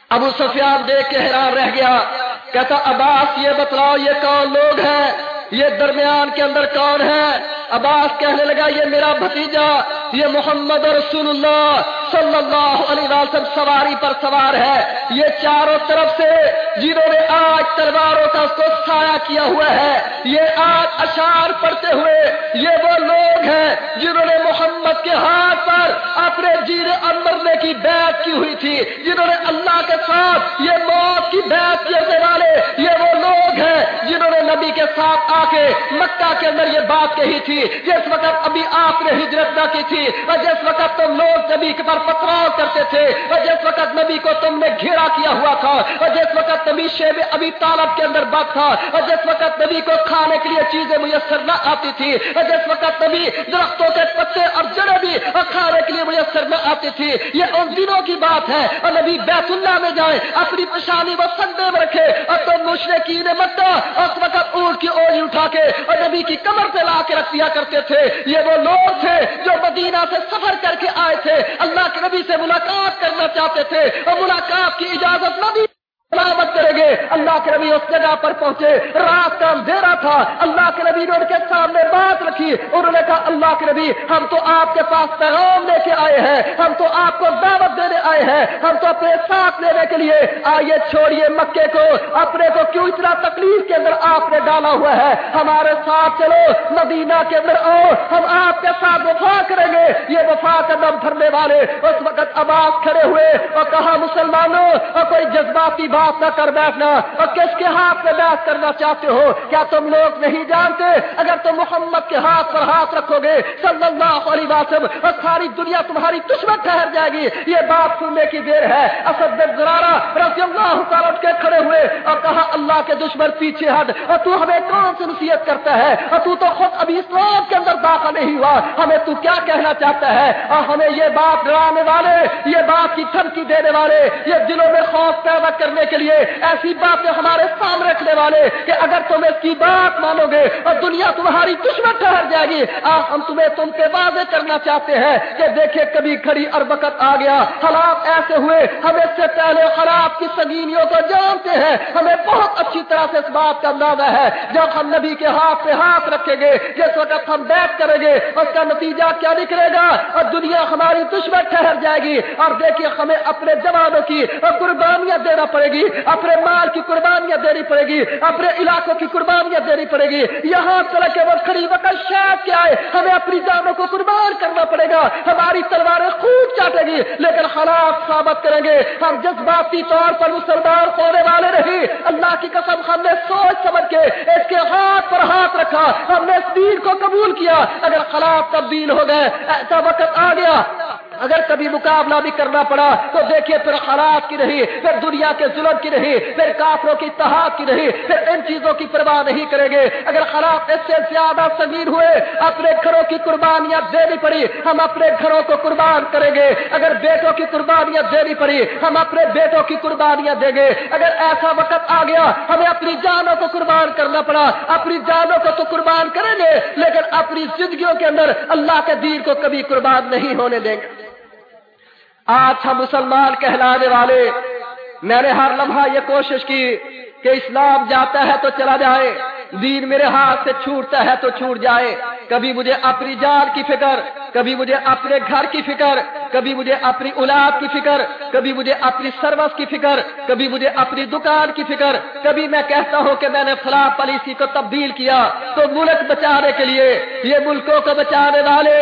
ابو سفیان دیکھ کے حیران رہ گیا۔ کہتا، عباس، یہ بتلاؤ، یہ کون لوگ ہیں؟ یہ درمیان کے اندر کون ہے عباس کہنے لگا، یہ میرا بھتیجا۔ یہ محمد رسول اللہ صلی اللہ علیہ وسلم سواری پر سوار ہے۔ یہ چاروں طرف سے جنہوں نے آج تلواروں کا اس کو سایہ کیا ہوا ہے، یہ آج اشار پڑتے ہوئے یہ وہ لوگ ہیں جنہوں نے محمد کے ہاتھ پر اپنے جیر مرنے کی بیعت کی ہوئی تھی۔ جنہوں نے اللہ کے ساتھ یہ موت کی بیعت کرنے والے یہ وہ لوگ ہیں جنہوں نے نبی کے ساتھ آ کے مکہ کے اندر یہ بات کہی تھی۔ جس وقت ابھی آپ نے ہجرت نہ کی تھی۔ اور جس وقت تم لوگ نبی پر پتھراؤ کرتے تھے، اور جس وقت نبی کو تم نے گھیرا کیا ہوا تھا، اور جس وقت نبی شیب ابھی تالب کے اندر بات تھا، اور جس وقت نبی کو کھانے کے لیے چیزیں میسر نہ آتی تھی، اور جس وقت نبی درختوں کے پتے اور جڑے بھی اور کھانے کے لیے میسر نہ آتی تھی، یہ ان دنوں کی بات ہے۔ اور نبی بیت اللہ میں جائیں، اپنی پریشانی وہ سندے میں رکھے، اور تم مشرقی نے مت اس وقت اونٹ کی اولی اٹھا کے اور نبی کی کمر پہ لا کے رکھ دیا کرتے تھے۔ یہ وہ لوگ تھے جو مدینہ سے سفر کر کے آئے تھے۔ اللہ کے نبی سے ملاقات کرنا چاہتے تھے اور ملاقات کی اجازت نہ دی۔ سلامت کریں گے۔ اللہ کے نبی اس جگہ پر پہنچے۔ رات کا اندھیرا تھا۔ اللہ کے نبی نے ان کے سامنے بات رکھی۔ انہوں نے کہا، اللہ کے نبی، ہم تو آپ کے پاس پیغام لے کے آئے ہیں۔ ہم تو آپ کو دعوت دینے آئے ہیں۔ ہم تو اپنے ساتھ لینے کے لیے۔ آئیے چھوڑیے مکے کو۔ اپنے کو کیوں اتنا تکلیف کے اندر آپ نے ڈالا ہوا ہے؟ ہمارے ساتھ چلو۔ مدینہ کے اندر آؤ۔ ہم آپ کے ساتھ وفا کریں گے۔ یہ وفا کا دم بھرنے والے اس وقت آواز کھڑے ہوئے۔ اور کہا، مسلمانوں، اور کوئی جذباتی بات بات نہ کر بیٹھنا اور کس کے ہاتھ میں بیٹھ کرنا چاہتے ہو؟ کیا تم لوگ نہیں جانتے؟ اگر تم محمد کے ہاتھ پر ہاتھ رکھو گے، صلی اللہ علیہ وسلم، اور ساری دنیا تمہاری دشمن ٹھہر جائے گی۔ یہ بات سننے کی دیر ہے۔ اسد بن زرارہ رضی اللہ تعالیٰ اٹھ کے کھڑے ہوئے اور کہا، اللہ کے دشمن پیچھے ہٹ، اور تو ہمیں کون سی نصیحت کرتا ہے؟ اور تو تو خود ابھی اسلام کے اندر داخل نہیں ہوا۔ ہمیں تو کیا کہنا چاہتا ہے؟ اور ہمیں یہ بات ڈرانے والے، یہ بات کی دھمکی دینے والے، یہ دلوں میں خوف پیدا کرنے کے لیے ایسی باتیں ہمارے سامنے رکھنے والے کہ اگر تم اس کی بات مانو گے اور دنیا تمہاری دشمن ٹھہر جائے گی آج ہم تمہیں تم سے واضح کرنا چاہتے ہیں کہ دیکھیں کبھی کھڑی اور وقت آ گیا۔ حالات ایسے ہوئے، ہم اس سے پہلے حالات کی سگینیوں کو جانتے ہیں۔ ہمیں بہت اچھی طرح سے اس بات کا اندازہ ہے، جب ہم نبی کے ہاتھ پہ ہاتھ رکھیں گے، جس وقت ہم بیٹھ کریں گے، اس کا نتیجہ کیا نکلے گا؟ اور دنیا ہماری دشمن ٹھہر جائے گی۔ اور دیکھیے، ہمیں اپنے جوانوں کی قربانیاں دینا پڑے گی۔ گی، اپنے مال کی قربانیاں دینی پڑے گی، اپنے علاقوں کی قربانیاں دینی پڑے گی۔ یہاں تک کہ وہ کھڑی وقت شاید کیا ہے ہمیں اپنی جانوں کو قربان کرنا پڑے گا، ہماری تلواریں خوب چاٹے گی، لیکن حالات ثابت کریں گے۔ ہم جذباتی طور پر مسلمان ہونے والے نہیں، اللہ کی قسم ہم نے سوچ سمجھ کے اس کے ہاتھ پر ہاتھ رکھا، ہم نے اس دین کو قبول کیا۔ اگر حالات تبدیل ہو گئے، ایسا وقت آ گیا۔ اگر کبھی مقابلہ بھی کرنا پڑا تو دیکھیے پھر حالات کی رہی، پھر دنیا کے ظلم کی رہی، پھر کافروں کی اتحاد کی رہی، پھر ان چیزوں کی پرواہ نہیں کریں گے۔ اگر حالات اس سے زیادہ سنگین ہوئے، اپنے گھروں کی قربانیاں دینی پڑی، ہم اپنے گھروں کو قربان کریں گے۔ اگر بیٹوں کی قربانیاں دینی پڑی، ہم اپنے بیٹوں کی قربانیاں دیں گے۔ اگر ایسا وقت آ گیا، ہمیں اپنی جانوں کو قربان کرنا پڑا، اپنی جانوں کو تو قربان کریں گے، لیکن اپنی زندگیوں کے اندر اللہ کے دین کو کبھی قربان نہیں ہونے دیں گے۔ آج ہم مسلمان کہلانے والے۔ میں نے ہر لمحہ یہ کوشش کی کہ اسلام جاتا ہے تو چلا جائے، دین میرے ہاتھ سے چھوٹتا ہے تو چھوٹ جائے۔ کبھی مجھے اپنی جان کی فکر، کبھی مجھے اپنے گھر کی فکر، کبھی مجھے اپنی اولاد کی فکر، کبھی مجھے اپنی سروس کی فکر، کبھی مجھے اپنی دکان کی فکر۔ کبھی میں کہتا ہوں کہ میں نے فلاں پالیسی کو تبدیل کیا۔ تو ملک بچانے کے لیے، یہ ملکوں کو بچانے والے،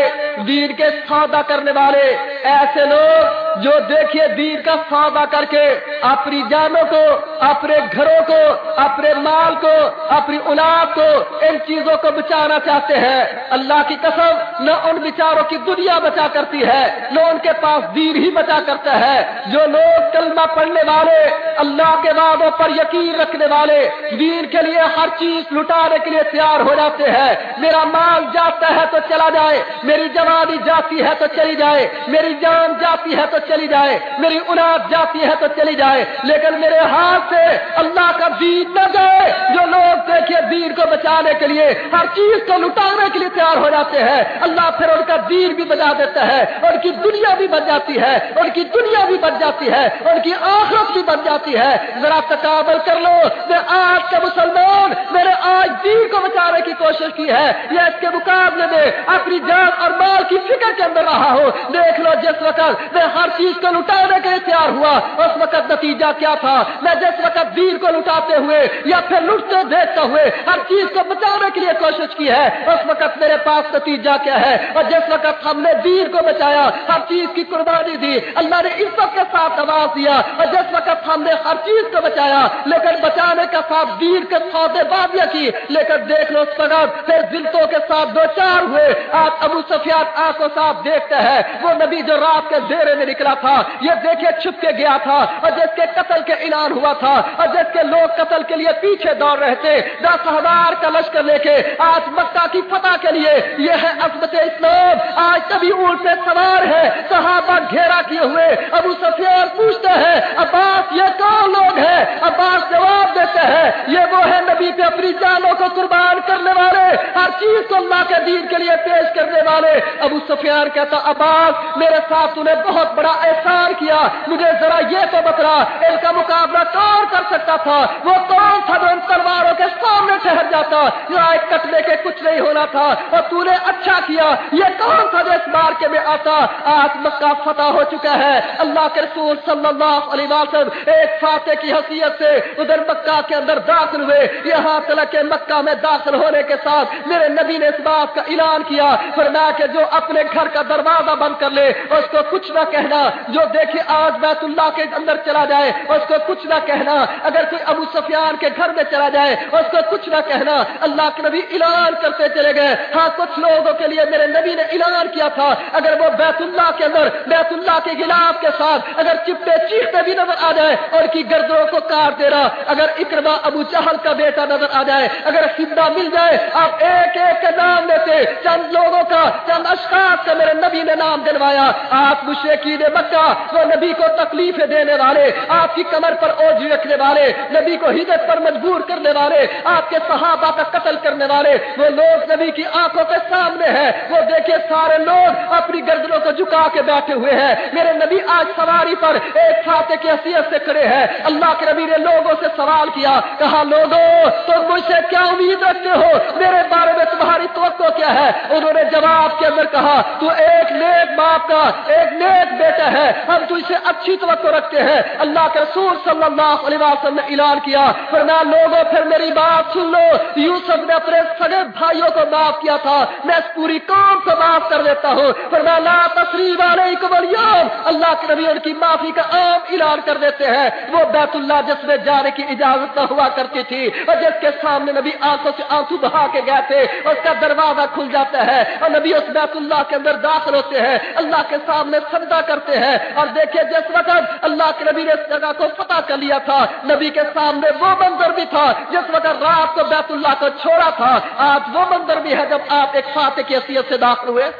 دین کے سودا کرنے والے، ایسے لوگ جو دیکھیے دین کا سودا کر کے اپنی جانوں کو، اپنے گھروں کو، اپنے مال کو، اپنی اولاد کو ان چیزوں کو بچانا چاہتے ہیں۔ اللہ کی قسم، نہ ان بچاروں کی دنیا بچا کرتی ہے، نہ ان کے پاس دین ہی بچا کرتا ہے۔ جو لوگ کلمہ پڑھنے والے، اللہ کے وعدوں پر یقین رکھنے والے، دین کے لیے ہر چیز لٹانے کے لیے تیار ہو جاتے ہیں۔ میرا مال جاتا ہے تو چلا جائے، میری جوانی جاتی ہے تو چلی جائے، میری جان جاتی ہے تو تو چلی جائے۔ میری اناج جاتی ہے تو چلی جائے۔ لیکن میرے ہاتھ سے اللہ کا دین نہ جائے۔ جو لوگ دیکھیے دین کو بچانے کے لیے، ہر چیز کو لٹانے کے لیے تیار ہو جاتے ہیں۔ اللہ پھر ان کا دین بھی بچا دیتا ہے۔ ان کی دنیا بھی بچ جاتی ہے۔ ان کی دنیا بھی بچ جاتی ہے۔ ان کی آخرت بھی بچ جاتی ہے۔ ذرا تقابل کر لو۔ میں آج کا مسلمان میرے آج دین کو بچانے کی کوشش کی ہے۔ یا اس کے مقابلے میں اپنی جان اور مال کی فکر کے اندر رہا ہو دیکھ لو جس وقت میں ہر ہر چیز کو لٹانے کے لیے تیار ہوا۔ اس وقت نتیجہ کیا تھا؟ میں جس وقت دین کو لٹاتے ہوئے یا پھر لٹتے دیکھتے ہوئے ہر چیز کو بچانے کے لیے کوشش کی ہے، اس وقت میرے پاس نتیجہ کیا ہے۔ اور جس وقت ہم نے دین کو بچایا، ہر چیز کی قربانی دی۔ اللہ نے عزت کے ساتھ آواز دیا۔ اور جس وقت ہم نے ہر چیز کو بچایا، لیکن بچانے کا ساتھ دین کے سودے بادیاں کی۔ لیکن دیکھ لو اس وقت پھر ذلتوں کے ساتھ دو چار ہوئے۔ آپ ابو سفیات آنکھوں صاحب دیکھتے ہیں۔ وہ نبی جو رات کے دیرے میں نکلا تھا، یہ دیکھے چھپ کے گیا تھا۔ اور جس کے قتل کے اعلان ہوا تھا، اور جس کے لوگ قتل کے لیے پیچھے دوڑ رہے تھے، دس ہزار کا لشکر لے کے آج مکہ کی فتح کے لیے، یہ ہے عصبت اسلام۔ آج کبھی اونٹ پہ سوار ہے، صحابہ گھیرا کیے ہوئے۔ ابو سفیان پوچھتے ہیں، عباس یہ کون لوگ ہیں؟ عباس جواب دیتے ہیں، یہ وہ ہے نبی پہ اپنی جانوں کو قربان کرنے والے، ہر چیز کو اللہ کے دین کے لیے پیش کرنے والے۔ ابو سفیان کہتا، عباس، میرے ساتھ تو بہت بڑا احسان کیا، مجھے ذرا یہ تو بتلا، ان کا مقابلہ کون کر سکتا تھا؟ وہ کون تھا جو ان تلواروں کے سامنے ٹھہر جاتا؟ لڑائی کٹنے کے کچھ نہیں ہونا تھا، اور تو نے اچھا کیا۔ یہ کون تھا جو اس بار کے میں آتا؟ آج مکہ فتح ہو چکا ہے۔ اللہ کے رسول صلی اللہ علیہ وسلم ایک فاتح کی حیثیت سے ادھر مکہ کے اندر داخل ہوئے۔ یہاں تلک مکہ میں داخل ہونے کے ساتھ میرے نبی نے اس بات کا اعلان کیا۔ فرمایا کہ جو اپنے گھر کا دروازہ بند کر لے، اس کو کچھ نہ کہنا۔ جو دیکھے آج بیت اللہ کے اندر چلا جائے، اس کو کچھ نہ کہنا۔ اگر کوئی ابو سفیان کے گھر میں چلا جائے، اس کو کچھ نہ کہنا۔ اللہ کے نبی اعلان کرتے چلے گئے۔ ہاں کچھ لوگوں کے لیے میرے نبی نے اعلان کیا تھا۔ اگر وہ بیت اللہ کے اندر، بیت اللہ کے گلاف کے ساتھ، اگر چپتے چیختے بھی نظر آ جائے، اور کی گردوں کو کاٹ دے رہا۔ اگر اکرما ابو چہل کا بیٹا نظر آ جائے، اگر سدھا مل جائے، آپ ایک ایک کا نام لیتے۔ چند لوگوں کا، چند اشخاص کا میرے نبی نے نام دلوایا۔ آپ مشرقین مکہ وہ نبی کو تکلیفیں دینے والے، آپ کی کمر پر اوجھی رکھنے والے، نبی کو ہدت پر مجبور کرنے والے، آپ کے صحابہ کا قتل کرنے والے، وہ لوگ نبی کی آنکھوں کے سامنے ہیں۔ وہ دیکھے سارے لوگ اپنی گردنوں کو جھکا کے بیٹھے ہوئے ہیں۔ میرے نبی آج سواری پر ایک فاتح کی حیثیت سے کھڑے ہیں۔ اللہ کے نبی نے لوگوں سے سوال کیا، کہا، لوگوں، تم مجھ سے کیا امید رکھتے ہو؟ میرے بارے میں تمہاری توقع کیا ہے؟ انہوں نے جواب کے اندر کہا، تو ایک نیک باپ کا، ایک نیک بیٹا ہے، ہم تو اسے اچھی توقع رکھتے ہیں۔ اللہ کے رسول صلی اللہ علیہ وسلم نے اعلان کیا، فرمایا، لوگوں، پھر میری بات سن لو۔ یوسف نے اپنے سگے بھائیوں کو معاف کیا تھا۔ میں اس پوری قوم کو معاف کر دیتا ہوں۔ فرمایا، لا تصریف علیکم اليوم۔ اللہ کے نبی ان کی معافی کا عام اعلان کر دیتے ہیں۔ وہ بیت اللہ جس میں جانے کی اجازت نہ ہوا کرتی تھی اور جس کے سامنے نبی آنکھوں سے آنسو بہا کے گئے تھے، اس کا دروازہ کھل جاتا ہے اور نبی اس بیت اللہ کے اندر داخل ہوتے ہیں۔ اللہ کے سامنے سجدہ کرتے ہیں۔ اور دیکھیں جس وقت اللہ کے نبی نے اس جگہ کو فتح کر لیا تھا، نبی کے سامنے وہ منظر بھی تھا، جس وقت رات کو بیت اللہ کو چھوڑا تھا، آج وہ منظر بھی ہے جب آپ ایک فاتح کی حیثیت سے داخل ہوئے۔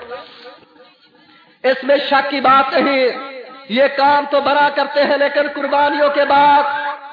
اس میں شک کی بات نہیں، یہ کام تو بڑا کرتے ہیں، لیکن قربانیوں کے بعد،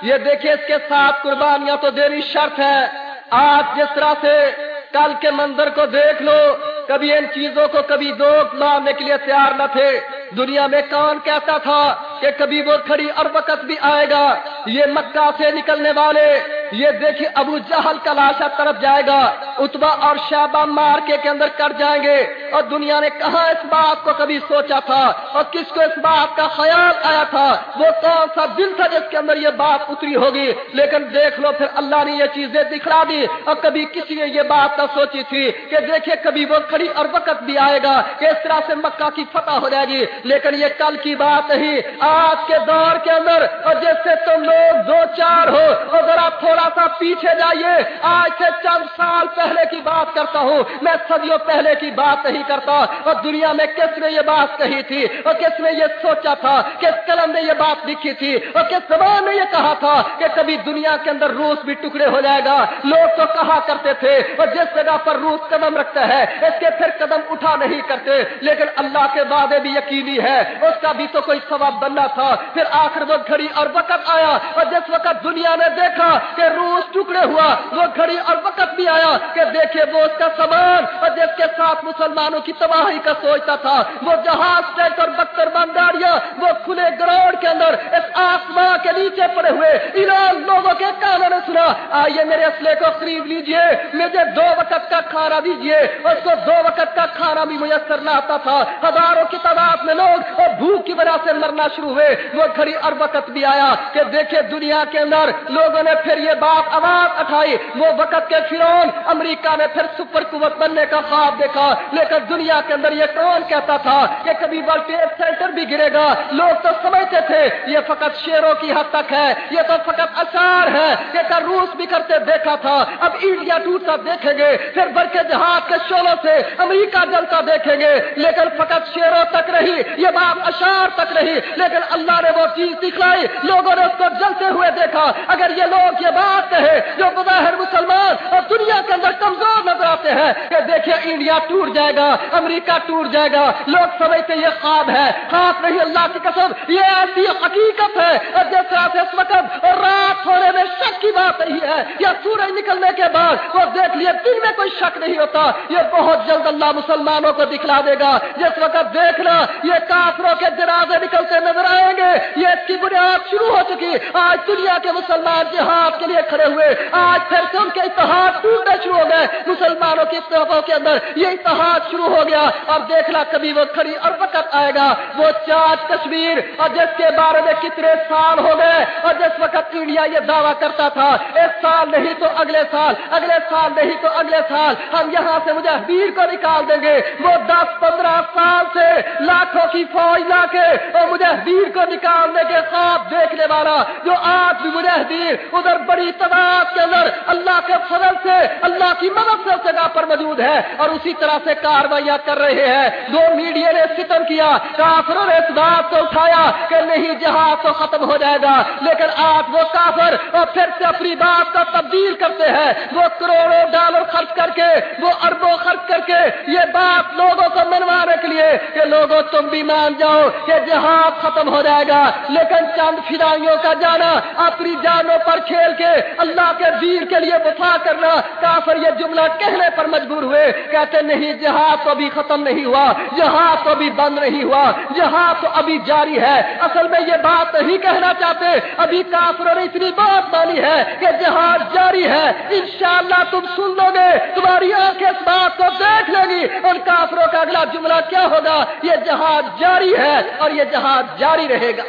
یہ دیکھیں اس کے ساتھ قربانیاں تو دینی شرط ہے۔ آج جس طرح سے کل کے منظر کو دیکھ لو، کبھی ان چیزوں کو کبھی دو ماننے کے لیے تیار نہ تھے۔ دنیا میں کون کہتا تھا کہ کبھی وہ کھڑی اور وقت بھی آئے گا۔ یہ مکہ سے نکلنے والے، یہ دیکھیے ابو جہل کا لاشا طرف جائے گا۔ اتبا اور شہبہ مار کے کے اندر کر جائیں گے۔ اور دنیا نے کہاں اس بات کو کبھی سوچا تھا؟ اور کس کو اس بات کا خیال آیا تھا؟ وہ کون سا دل تھا جس کے اندر یہ بات اتری ہوگی؟ لیکن دیکھ لو، پھر اللہ نے یہ چیزیں دکھلا دی۔ اور کبھی کسی نے یہ بات نہ سوچی تھی کہ دیکھیے، کبھی وہ کھڑی اور وقت بھی آئے گا کہ اس طرح سے مکہ کی فتح ہو جائے گی۔ لیکن یہ کل کی بات نہیں، آج کے دور کے اندر، اور جس سے تم لوگ دو چار ہو اگر آپ تھوڑا سا پیچھے جائیے، آج سے چند سال پہلے کی بات کرتا ہوں۔ میں صدیوں پہلے کی بات نہیں کرتا، اور دنیا میں کس نے یہ بات کہی تھی؟ اور کس نے یہ سوچا تھا؟ کس قلم نے یہ بات لکھی تھی؟ اور کس زبان نے یہ کہا تھا کہ کبھی دنیا کے اندر روس بھی ٹکڑے ہو جائے گا؟ لوگ تو کہا کرتے تھے، اور جس جگہ پر روس قدم رکھتا ہے، اس کے پھر قدم اٹھا نہیں کرتے۔ لیکن اللہ کے وعدے بھی یقین یقینی ہے۔ اس کا بھی تو کوئی سواب بننا تھا۔ پھر آخر وہ گھڑی اور وقت آیا اور جس وقت دنیا نے دیکھا کہ روس ٹکڑے ہوا، وہ گھڑی اور وقت بھی آیا کہ دیکھے وہ اس کا سامان اور جس کے ساتھ مسلمانوں کی تباہی کا سوچتا تھا، وہ جہاز ٹینک اور بختر بانداریاں وہ کھلے گراؤنڈ کے اندر اس آسمان کے نیچے پڑے ہوئے۔ ایران لوگوں کے کانوں نے سنا، آئیے میرے اسلحے کو خرید لیجیے، مجھے دو وقت کا کھانا دیجیے۔ اس کو دو وقت کا کھانا بھی میسر نہ آتا تھا۔ ہزاروں کی تعداد میں لوگ اور بھوک کی وجہ سے مرنا شروع ہوئے۔ وہ گھڑی اور وقت بھی آیا کہ دیکھے دنیا کے اندر لوگوں نے پھر یہ بات آواز اٹھائی۔ وہ وقت کے فرون امریکہ نے پھر سپر قوت بننے کا خواب دیکھا۔ لیکن دنیا کے اندر یہ کون کہتا تھا کہ کبھی ورلڈ ٹریڈ سینٹر بھی گرے گا۔ لوگ تو سمجھتے تھے، یہ فقط شیروں کی حد تک ہے، یہ تو فقط اشار ہے کہ کر روس بھی کرتے دیکھا تھا۔ اب انڈیا ٹوٹتا دیکھیں گے، پھر بر جہاز کے شولوں سے امریکہ جلتا دیکھیں گے۔ لیکن فقط شیروں تک رہی۔ یہ بات اشار تک رہی لیکن اللہ نے وہ چیز دکھلائی، لوگوں نے اس کو جلتے ہوئے دیکھا۔ اگر یہ لوگ یہ بات کہے جو بظاہر مسلمان اور دنیا کے اندر کمزور نظر آتے ہیں، کہ دیکھیے انڈیا ٹوٹ جائے گا، امریکہ ٹوٹ جائے گا، لوگ سمجھتے یہ خواب ہے۔ خواب نہیں، اللہ کی قسم، یہ ایسی حقیقت ہے۔ اور جس طرح سے اس وقت رات ہونے میں شک کی بات نہیں ہے، یا سورج نکلنے کے بعد وہ دیکھ لیے دن میں کوئی شک نہیں ہوتا۔ یہ بہت جلد اللہ مسلمانوں کو دکھلا دے گا۔ جس وقت دیکھنا، یہ کافروں کے جنازے نکلتے نظر آئیں گے۔ یہ اس کی بنیاد شروع ہو چکی۔ آج دنیا کے مسلمان جہاد کے لیے کھڑے ہوئے۔ آج پھر سے ان کے اتحاد ٹوٹنے شروع ہو گئے۔ مسلمانوں کے اتحادوں کے اندر یہ اتحاد شروع ہو گیا۔ اب دیکھنا کبھی وہ کھڑی اور وقت آئے گا۔ وہ چاچ کشمیر اور جس کے بارے میں کتنے سال ہو گئے۔ اور جس وقت انڈیا یہ دعویٰ کرتا تھا، اس سال نہیں تو اگلے سال اگلے سال نہیں تو اگلے سال۔ ہم یہاں سے مجاہدین کو نکال دیں گے۔ وہ دس پندرہ سال سے لاکھوں کی فوج لا کے اور مجاہدین کو نکالنے کے خواب دیکھنے والا جو آج بھی مجاہدین ادھر بڑی تعداد کے اندر اللہ کے فضل سے، اللہ کی مدد سے جگہ پر موجود ہے اور اسی طرح سے کاروائیاں کر رہے ہیں۔ دو میڈیا نے ستم کیا، کافروں نے اس بات کو اٹھایا کہ نہیں جہاز تو ختم ہو جائے گا۔ لیکن آج وہ کافر اور پھر سے اپنی بات کو تبدیل کرتے ہیں۔ وہ کروڑوں ڈالر خرچ کر کے، وہ اربوں خرچ کر کے یہ بات لوگوں کو منوانے کے لیے کہ لوگوں تم بھی بھی مان جاؤ کہ جہاز ختم ہو جائے گا، لیکن چند فدائیوں کا جانا، اپنی جانوں پر کھیل کے، اللہ کے دین کے لیے وفا کرنا، کافر یہ جملہ کہنے پر مجبور ہوئے، کہتے نہیں جہاز تو ابھی ختم نہیں ہوا جہاز تو ابھی بند نہیں ہوا جہاز تو ابھی جاری ہے۔ اصل میں یہ بات نہیں کہنا چاہتے، ابھی کافروں نے اتنی بات مانی ہے کہ جہاز جاری ہے۔ انشاءاللہ تم سن لو گے، تمہاری آنکھیں اس بات کو دیکھ لیں گی اور کافروں کا اگلا جملہ کیا ہوگا؟ یہ جہاد جہاد جاری ہے اور یہ جہاز جاری رہے گا۔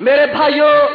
میرے بھائیوں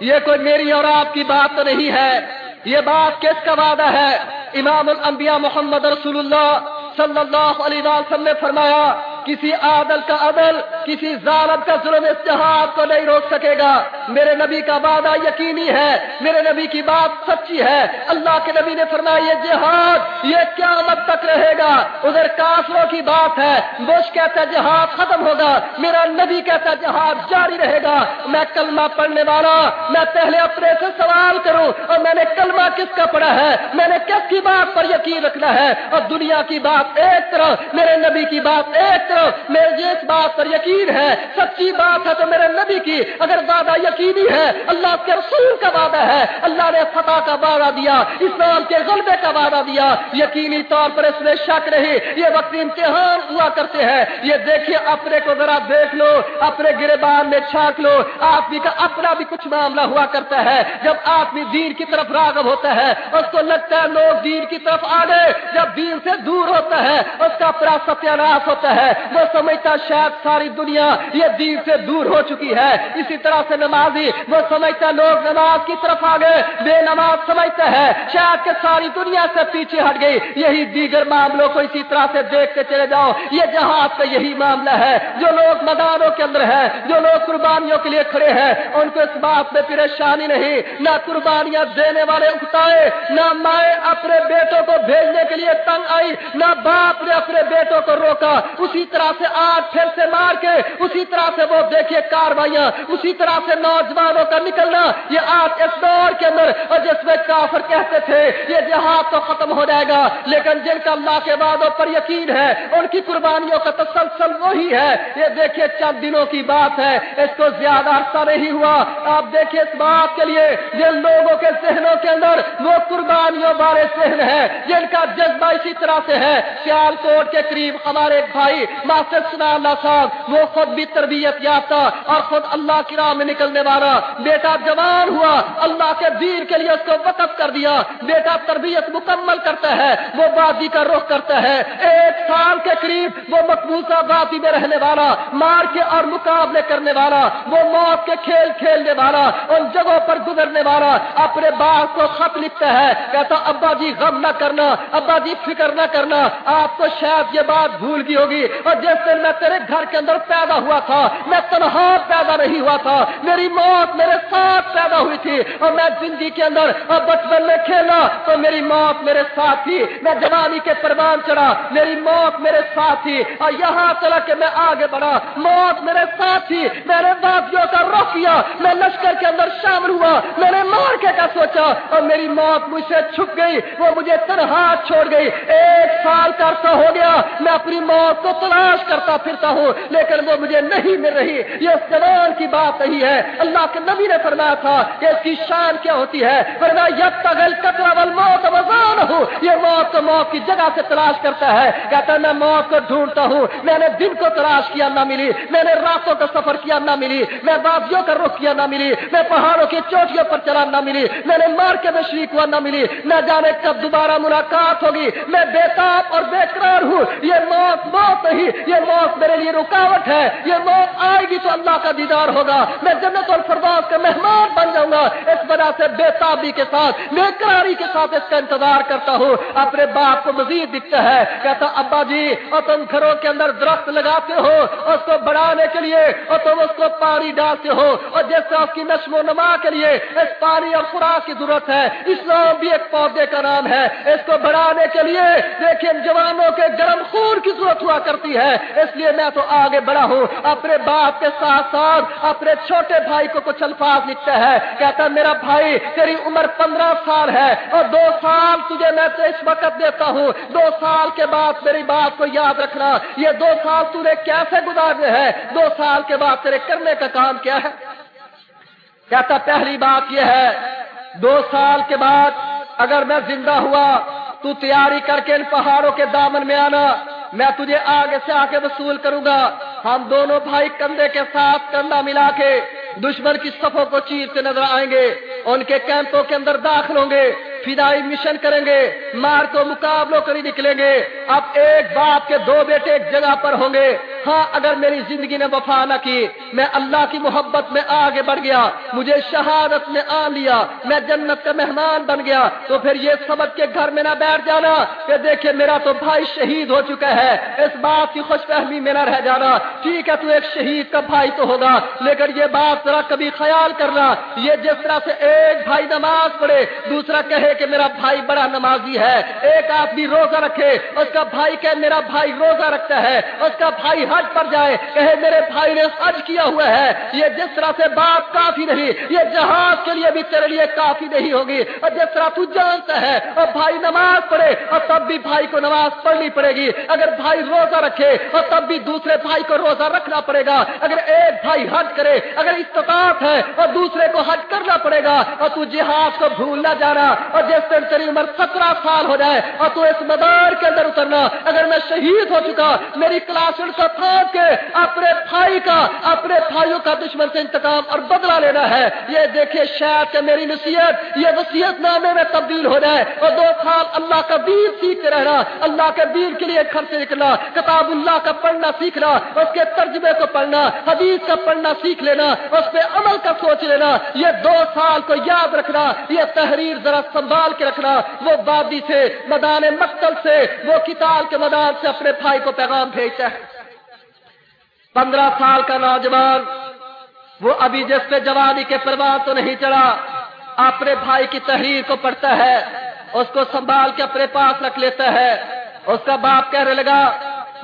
یہ کوئی میری اور آپ کی بات تو نہیں ہے۔ یہ بات کس کا وعدہ ہے؟ امام الانبیاء محمد رسول اللہ صلی اللہ علیہ وسلم نے فرمایا کسی عادل کا عدل کسی ظالم کا ظلم اس کو نہیں روک سکے گا۔ میرے نبی کا وعدہ یقینی ہے، میرے نبی کی بات سچی ہے۔ اللہ کے نبی نے فرمایا، یہ جہاد، یہ قیامت تک رہے گا۔ ادھر کافروں کی بات ہے بش کہتا ہے جہاد ختم ہوگا۔ میرا نبی کہتا ہے جہاد جاری رہے گا۔ میں کلمہ پڑھنے والا، میں پہلے اپنے سے سوال کروں اور میں نے کلمہ کس کا پڑھا ہے؟ میں نے کس کی بات پر یقین رکھنا ہے؟ اور دنیا کی بات ایک طرح، میرے نبی کی بات ایک طرف میرے جس بات پر یقین ہے، سچی بات ہے تو میرے نبی کی، اگر وعدہ یقینی ہے، اللہ کے رسول کا وعدہ ہے، اللہ نے فتح کا وعدہ دیا، اسلام کے غلبے کا وعدہ دیا، یقینی طور پر اس میں شک رہی یہ وقت امتحان ہوا کرتے ہیں، یہ دیکھیے اپنے کو ذرا دیکھ لو، اپنے گربان میں چھانک لو، آدمی کا اپنا بھی کچھ معاملہ ہوا کرتا ہے، جب آدمی دین کی طرف راغب ہوتا ہے، اس کو لگتا ہے لوگ دین کی طرف آ گئے جب دین سے دور ہوتا ہے، اس کا اپنا ستیہ ناش ہوتا ہے وہ سمجھتا شاید ساری دنیا یہ دین سے دور ہو چکی ہے۔ اسی طرح سے نمازی، وہ سمجھتا لوگ نماز کی طرف آ گئے بے نماز سمجھتا ہے۔ شاید کہ ساری دنیا سے پیچھے ہٹ گئی۔ یہی دیگر معاملوں کو اسی طرح سے دیکھتے چلے جاؤ۔ یہ جہاز کا یہی معاملہ ہے۔ جو لوگ میدانوں کے اندر ہے جو لوگ قربانیوں کے لیے کھڑے ہیں، ان کو اس بات میں پریشانی نہیں۔ نہ قربانیاں دینے والے اکتائے، نہ مائیں اپنے بیٹوں کو بھیجنے کے لیے تنگ آئی، نہ باپ نے اپنے بیٹوں کو روکا۔ اسی طرح سے آج پھر سے مار کے، اسی طرح سے وہ دیکھیے کاروائیاں، اسی طرح سے نوجوانوں کا نکلنا، یہ آج اس دور کے اندر، اور جس میں کافر کہتے تھے، یہ جہاد تو ختم ہو جائے گا، لیکن جن کا اللہ کے وعدوں پر یقین ہے، ان کی قربانیوں کا تسلسل وہی ہے۔ یہ دیکھیے چند دنوں کی بات ہے، اس کو زیادہ عرصہ نہیں ہوا۔ آپ دیکھیے اس بات کے لیے، جن لوگوں کے ذہنوں کے اندر وہ قربانیوں بارے ذہن ہے جن کا جذبہ اسی طرح سے ہے۔ سیال کوٹ کے قریب ہمارے ایک بھائی ماسٹر سنا اللہ صاحب، وہ خود بھی تربیت یافتہ اور خود اللہ کی راہ میں نکلنے والا۔ بیٹا جوان ہوا، اللہ کے دین کے لیے اس کو وقف کر دیا۔ بیٹا تربیت مکمل کرتا ہے، وہ وادی کا رخ کرتا ہے۔ ایک سال کے قریب وہ مقبوضہ وادی میں رہنے والا مار کے اور مقابلے کرنے والا، وہ موت کے کھیل کھیلنے والا، ان جگہوں پر گزرنے والا۔ اپنے باپ کو خط لکھتا ہے، کہتا، ابا جی غم نہ کرنا، ابا جی فکر نہ کرنا، آپ کو شاید یہ بات بھول گئی ہوگی۔ اور جس دن میں تیرے گھر کے اندر پیدا ہوا تھا، میں تنہا پیدا نہیں ہوا تھا، میری موت میرے ساتھ پیدا ہوئی تھی اور میں زندگی کے اندر اور بچپن میں کھیلا تو میری موت میرے ساتھ تھی، میں جوانی کے پروان چڑھا، میری موت میرے ساتھ تھی اور یہاں چلا کہ میں آگے بڑھا، موت میرے ساتھ تھی میں نے وادیوں کا رخ کیا میں لشکر کے اندر شامل ہوا میں نے مار کے کا سوچا اور میری موت مجھ سے چھپ گئی، وہ مجھے تنہا چھوڑ گئی، ایک سال کا عرصہ ہو گیا، میں اپنی موت کو تلاش تلاش کرتا پھرتا ہوں، لیکن وہ مجھے نہیں مل رہی۔ یہ اس جوان کی بات نہیں ہے۔ اللہ کے نبی نے فرمایا تھا کہ اس کی شان کیا ہوتی ہے؟ فرمایا یب تگل کترا موت وزان ہوں یہ موت کو موت کی جگہ سے تلاش کرتا ہے۔ کہتا ہے، میں موت کو ڈھونڈتا ہوں۔ میں نے دن کو تلاش کیا، نہ ملی۔ میں نے راتوں کا سفر کیا، نہ ملی۔ میں وادیوں کا رخ کیا، نہ ملی۔ میں پہاڑوں کی چوٹیوں پر چلا، نہ ملی۔ میں نے مار کے میں شریک ہوا، نہ ملی۔ نہ جانے کب دوبارہ ملاقات ہوگی۔ میں بےتاب اور بے قرار ہوں۔ یہ موت موت نہیں یہ موت میرے لیے رکاوٹ ہے، یہ موت آئے گی تو اللہ کا دیدار ہوگا۔ میں جنت اور الفردوس کا مہمان بن جاؤں گا۔ اس وجہ سے بےتابی کے ساتھ، بے قراری کے ساتھ اس کا انتظار کرتا ہوں۔ اپنے باپ کو مزید دکھتا ہے، کہتا ابا جی اور تم گھروں کے اندر درخت لگاتے ہو، اس کو بڑھانے کے لیے، اور تم اس کو پانی ڈالتے ہو۔ اور جیسے اس کی نشم و نما کے لیے اس پانی اور خوراک کی ضرورت ہے، اسلام بھی ایک پودے کا نام ہے۔ اس کو بڑھانے کے لیے دیکھیں جوانوں کے گرم خون کی ضرورت ہوا کرتی ہے۔ اس لیے میں تو آگے بڑھا ہوں۔ اپنے باپ کے ساتھ ساتھ اپنے چھوٹے بھائی کو کچھ الفاظ لکھتا ہے کہتا میرا بھائی، تیری عمر پندرہ سال ہے اور دو سال تجھے میں اس وقت دیتا ہوں۔ دو سال کے بعد میری بات کو یاد رکھنا۔ یہ دو سال تجھے کیسے گزارنے ہیں؟ دو سال کے بعد تیرے کرنے کا کام کیا ہے؟ کہتا پہلی بات یہ ہے، دو سال کے بعد اگر میں زندہ ہوا تو تیاری کر کے ان پہاڑوں کے دامن میں آنا۔ میں تجھے آگے سے آ کے وصول کروں گا۔ ہم دونوں بھائی کندھے کے ساتھ کندھا ملا کے دشمن کی صفوں کو چیرتے نظر آئیں گے۔ ان کے کیمپوں کے اندر داخل ہوں گے۔ فدائی مشن کریں گے۔ مار کو مقابلوں کری نکلیں گے۔ اب ایک باپ کے دو بیٹے ایک جگہ پر ہوں گے۔ ہاں اگر میری زندگی نے وفا نہ کی، میں اللہ کی محبت میں آگے بڑھ گیا، مجھے شہادت میں آ لیا، میں جنت کا مہمان بن گیا، تو پھر یہ سبق کے گھر میں نہ بیٹھ جانا کہ دیکھیں میرا تو بھائی شہید ہو چکا ہے، اس بات کی خوش فہمی میں نہ رہ جانا۔ ٹھیک ہے، تو ایک شہید کا بھائی تو ہوگا، لیکن یہ بات ذرا کبھی خیال کرنا، یہ جس طرح سے ایک بھائی نماز پڑھے، دوسرا کہے کہ میرا بھائی بڑا نمازی ہے، ایک آدمی روزہ رکھے، اس کا بھائی کہ میرا بھائی روزہ رکھتا ہے، اس کا بھائی حج پر جائے، کہے، میرے بھائی نے حج کیا ہوا ہے، یہ جس طرح سے بات کافی نہیں، یہ جہاز کے لیے بھی تیرے لیے کافی نہیں ہوگی، اور جس طرح تو جانتا ہے، اور بھائی نماز پڑھے، اور تب بھی بھائی کو نماز پڑھنی پڑے گی۔ اگر بھائی روزہ رکھے، اور تب بھی دوسرے بھائی کو روزہ رکھنا پڑے گا۔ اگر ایک بھائی حج کرے، اگر استطاعت ہے، اور دوسرے کو حج کرنا پڑے گا، اور تو جہاز کو بھول نہ جانا، اور جس دن تیری عمر سترہ سال ہو جائے، اور تو اس میدان کے اندر اتر کرنا اگر میں شہید ہو چکا، میری کلاس کو تھام کے اپنے بھائی کا، اپنے بھائیوں کا دشمن سے انتقام اور بدلا لینا ہے۔ یہ دیکھیے شاید کہ میری نصیحت، یہ وسیعت نامے میں تبدیل ہو جائے اور دو سال اللہ کا دین سیکھتے رہنا، اللہ کے دین کے لیے گھر سے نکلنا کتاب اللہ کا پڑھنا سیکھنا، اس کے ترجمے کو پڑھنا، حدیث کا پڑھنا سیکھ لینا، اس پہ عمل کا سوچ لینا، یہ دو سال کو یاد رکھنا، یہ تحریر ذرا سنبھال کے رکھنا۔ وہ بادی سے، میدان مقتل سے، وہ کتاب کے میدان سے اپنے بھائی کو پیغام بھیجتا ہے۔ پندرہ سال کا نوجوان، وہ ابھی جس پہ جوانی کے پروان تو نہیں چڑھا، اپنے بھائی کی تحریر کو پڑھتا ہے، اس کو سنبھال کے اپنے پاس رکھ لیتا ہے۔ اس کا باپ کہنے لگا،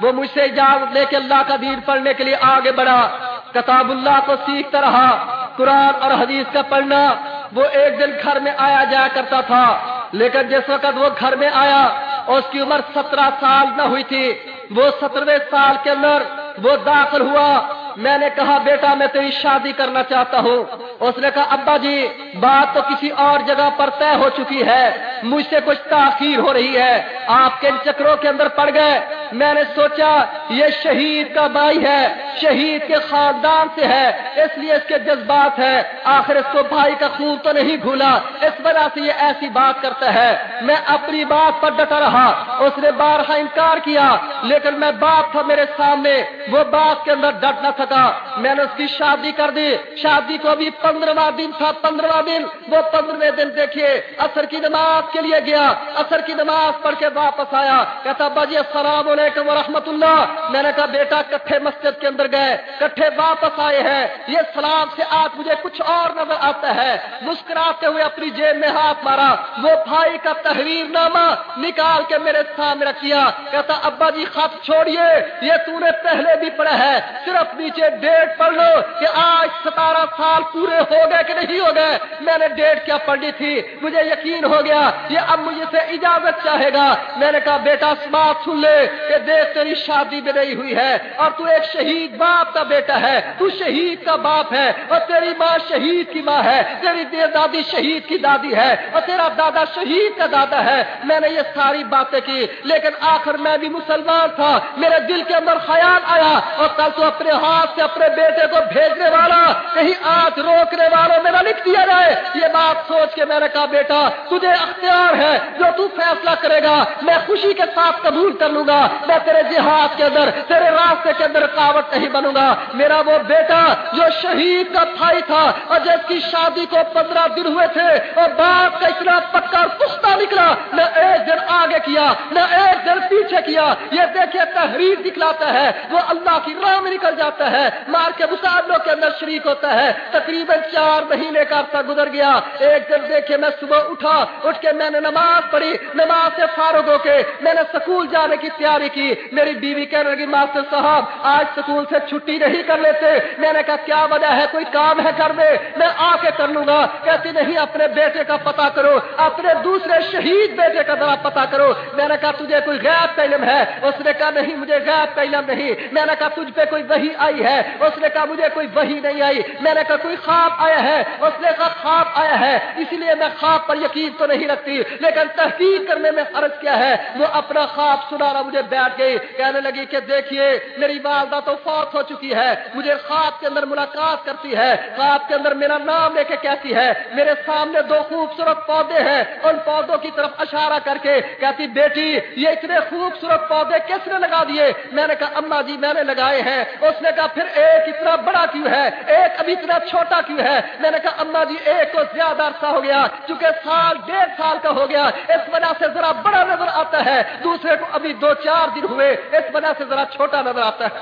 وہ مجھ سے اجازت لے کے اللہ کا دین پڑھنے کے لیے آگے بڑھا۔ کتاب اللہ کو سیکھتا رہا، قرآن اور حدیث کا پڑھنا، وہ ایک دن گھر میں آیا جایا کرتا تھا۔ لیکن جس وقت وہ گھر میں آیا اس کی عمر سترہ سال نہ ہوئی تھی۔ وہ سترویں سال کے اندر وہ داخل ہوا۔ میں نے کہا، بیٹا، میں تیری شادی کرنا چاہتا ہوں. اس نے کہا، ابا جی بات تو کسی اور جگہ پر طے ہو چکی ہے۔ مجھ سے کچھ تاخیر ہو رہی ہے۔ آپ کے چکروں کے اندر پڑ گئے۔ میں نے سوچا، یہ شہید کا بھائی ہے۔ شہید کے خاندان سے ہے۔ اس لیے اس کے جذبات ہے آخر اس کو بھائی کا خون تو نہیں بھولا اس وجہ سے یہ ایسی بات کرتا ہے۔ میں اپنی بات پر ڈٹا رہا۔ اس نے بارہا انکار کیا۔ لیکن میں باپ تھا میرے سامنے۔ وہ بات کے اندر ڈٹ نہ سکا۔ میں نے اس کی شادی کر دی۔ شادی کو ابھی پندرہواں دن تھا، پندرہواں دن۔ وہ پندرہویں دن دیکھیے اثر کی نماز کے لیے گیا۔ اثر کی نماز پڑھ کے واپس آیا۔ کہتا، باجی، السلام علیکم ورحمۃ اللہ۔ میں نے کہا، بیٹا، کٹھے مسجد کے اندر گئے۔ کٹھے واپس آئے ہیں۔ یہ سلام سے آج مجھے کچھ اور نظر آتا ہے۔ مسکراتے ہوئے اپنی جیب میں ہاتھ مارا۔ وہ بھائی کا تحریر نامہ نکال کے میرے سامنے رکھیا کہتا، ابا جی خط چھوڑیے۔ یہ تو نے پہلے بھی پڑھا ہے۔ صرف نیچے ڈیٹ پڑھ لو کہ آج ستارہ سال پورے ہو گئے کہ نہیں ہو گئے۔ میں نے ڈیٹ کیا پڑھی تھی؟ مجھے یقین ہو گیا۔ یہ اب مجھے سے اجازت چاہے گا۔ میں نے کہا، بیٹا بات سن لے کہ دیکھ، تیری شادی بھی نہیں ہوئی ہے اور تو ایک شہید باپ کا بیٹا ہے۔ تو شہید کا باپ ہے اور تیری ماں شہید کی ماں ہے۔ تیری دادی شہید کی دادی ہے اور تیرا دادا شہید کا دادا ہے۔ میں نے یہ ساری باتیں کی، لیکن آخر میں بھی مسلمان تھا۔ میرے دل کے اندر خیال آیا اور کل تو اپنے ہاتھ سے اپنے بیٹے کو بھیجنے والا، کہیں آج روکنے والوں میں نہ لکھ دیا جائے۔ یہ بات سوچ کے میں نے کہا، بیٹا، تجھے اختیار ہے، جو تو فیصلہ کرے گا، میں خوشی کے ساتھ قبول کر لوں گا۔ میں تیرے جہاد کے اندر، تیرے راستے کے اندر رکاوٹ نہیں بنوں گا۔ میرا وہ بیٹا جو شہید کا بھائی تھا، اور جس کی شادی کو پندرہ دن ہوئے تھے، اور باپ کا اتنا پکا اور پختہ نکلا، نہ ایک دن آگے کیا، نہ ایک دن پیچھے کیا۔ یہ دیکھیے، تحریر دکھلاتا ہے، وہ اللہ کی راہ میں نکل جاتا ہے۔ مار کے مسابلوں کے اندر شریک ہوتا ہے۔ تقریباً چار مہینے کا عرصہ گزر گیا۔ ایک دن دیکھے میں صبح اٹھا، اٹھ کے میں نے نماز پڑھی۔ نماز سے فارغ ہو کے میں نے سکول جانے کی تیاری کی۔ میری بیوی کہنے لگی، ماسٹر صاحب، آج سکول سے چھٹی نہیں کر لیتے۔ میں نے کہا، کیا وجہ ہے؟ کوئی کام ہے گھر میں؟ میں آ کے کر لوں گا۔ کہتی، نہیں، اپنے بیٹے کا پتا کرو۔ اپنے دوسرے شہید بیٹے کا ذرا پتا کرو۔ میں نے کہا، تجھے کوئی غیب کا علم ہے؟ اس نے کہا، نہیں، مجھے غیب کا علم نہیں۔ میں نے کہا، تجھ پہ کوئی وہی آئی ہے۔ اس نے کہا، مجھے کوئی وہی نہیں آئی۔ میں نے کہا، کوئی خواب آیا ہے۔ اس نے کہا، خواب آیا ہے۔ اسی لیے میں خواب پر یقین تو نہیں رکھتی، لیکن تحقیق کرنے میں فرض کیا ہے۔ وہ اپنا خواب سنانا مجھے بیٹھ گئی۔ کہنے لگی کہ، دیکھیے، میری والدہ تو فوت ہو چکی ہے۔ مجھے خواب کے اندر ملاقات کرتی ہے۔ خواب کے اندر میرا نام لے کے کہتی ہے۔ میرے سامنے دو خوبصورت پودے ہیں۔ ان پودوں کی طرف اشارہ کر کے کہتی، بیٹی، یہ اتنے خوبصورت پودے کس نے لگا دیے؟ میں نے کہا، اما جی میں نے لگائے ہیں۔ اس نے کہا پھر ایک اتنا بڑا کیوں ہے؟ ایک ابھی اتنا چھوٹا کیوں ہے؟ میں نے کہا، اما جی ایک کو زیادہ عرصہ ہو گیا، چونکہ سال ڈیڑھ سال کا ہو گیا، اس وجہ سے ذرا بڑا نظر آتا ہے۔ دوسرے کو ابھی دو چار دن ہوئے، اس وجہ سے ذرا چھوٹا نظر آتا ہے۔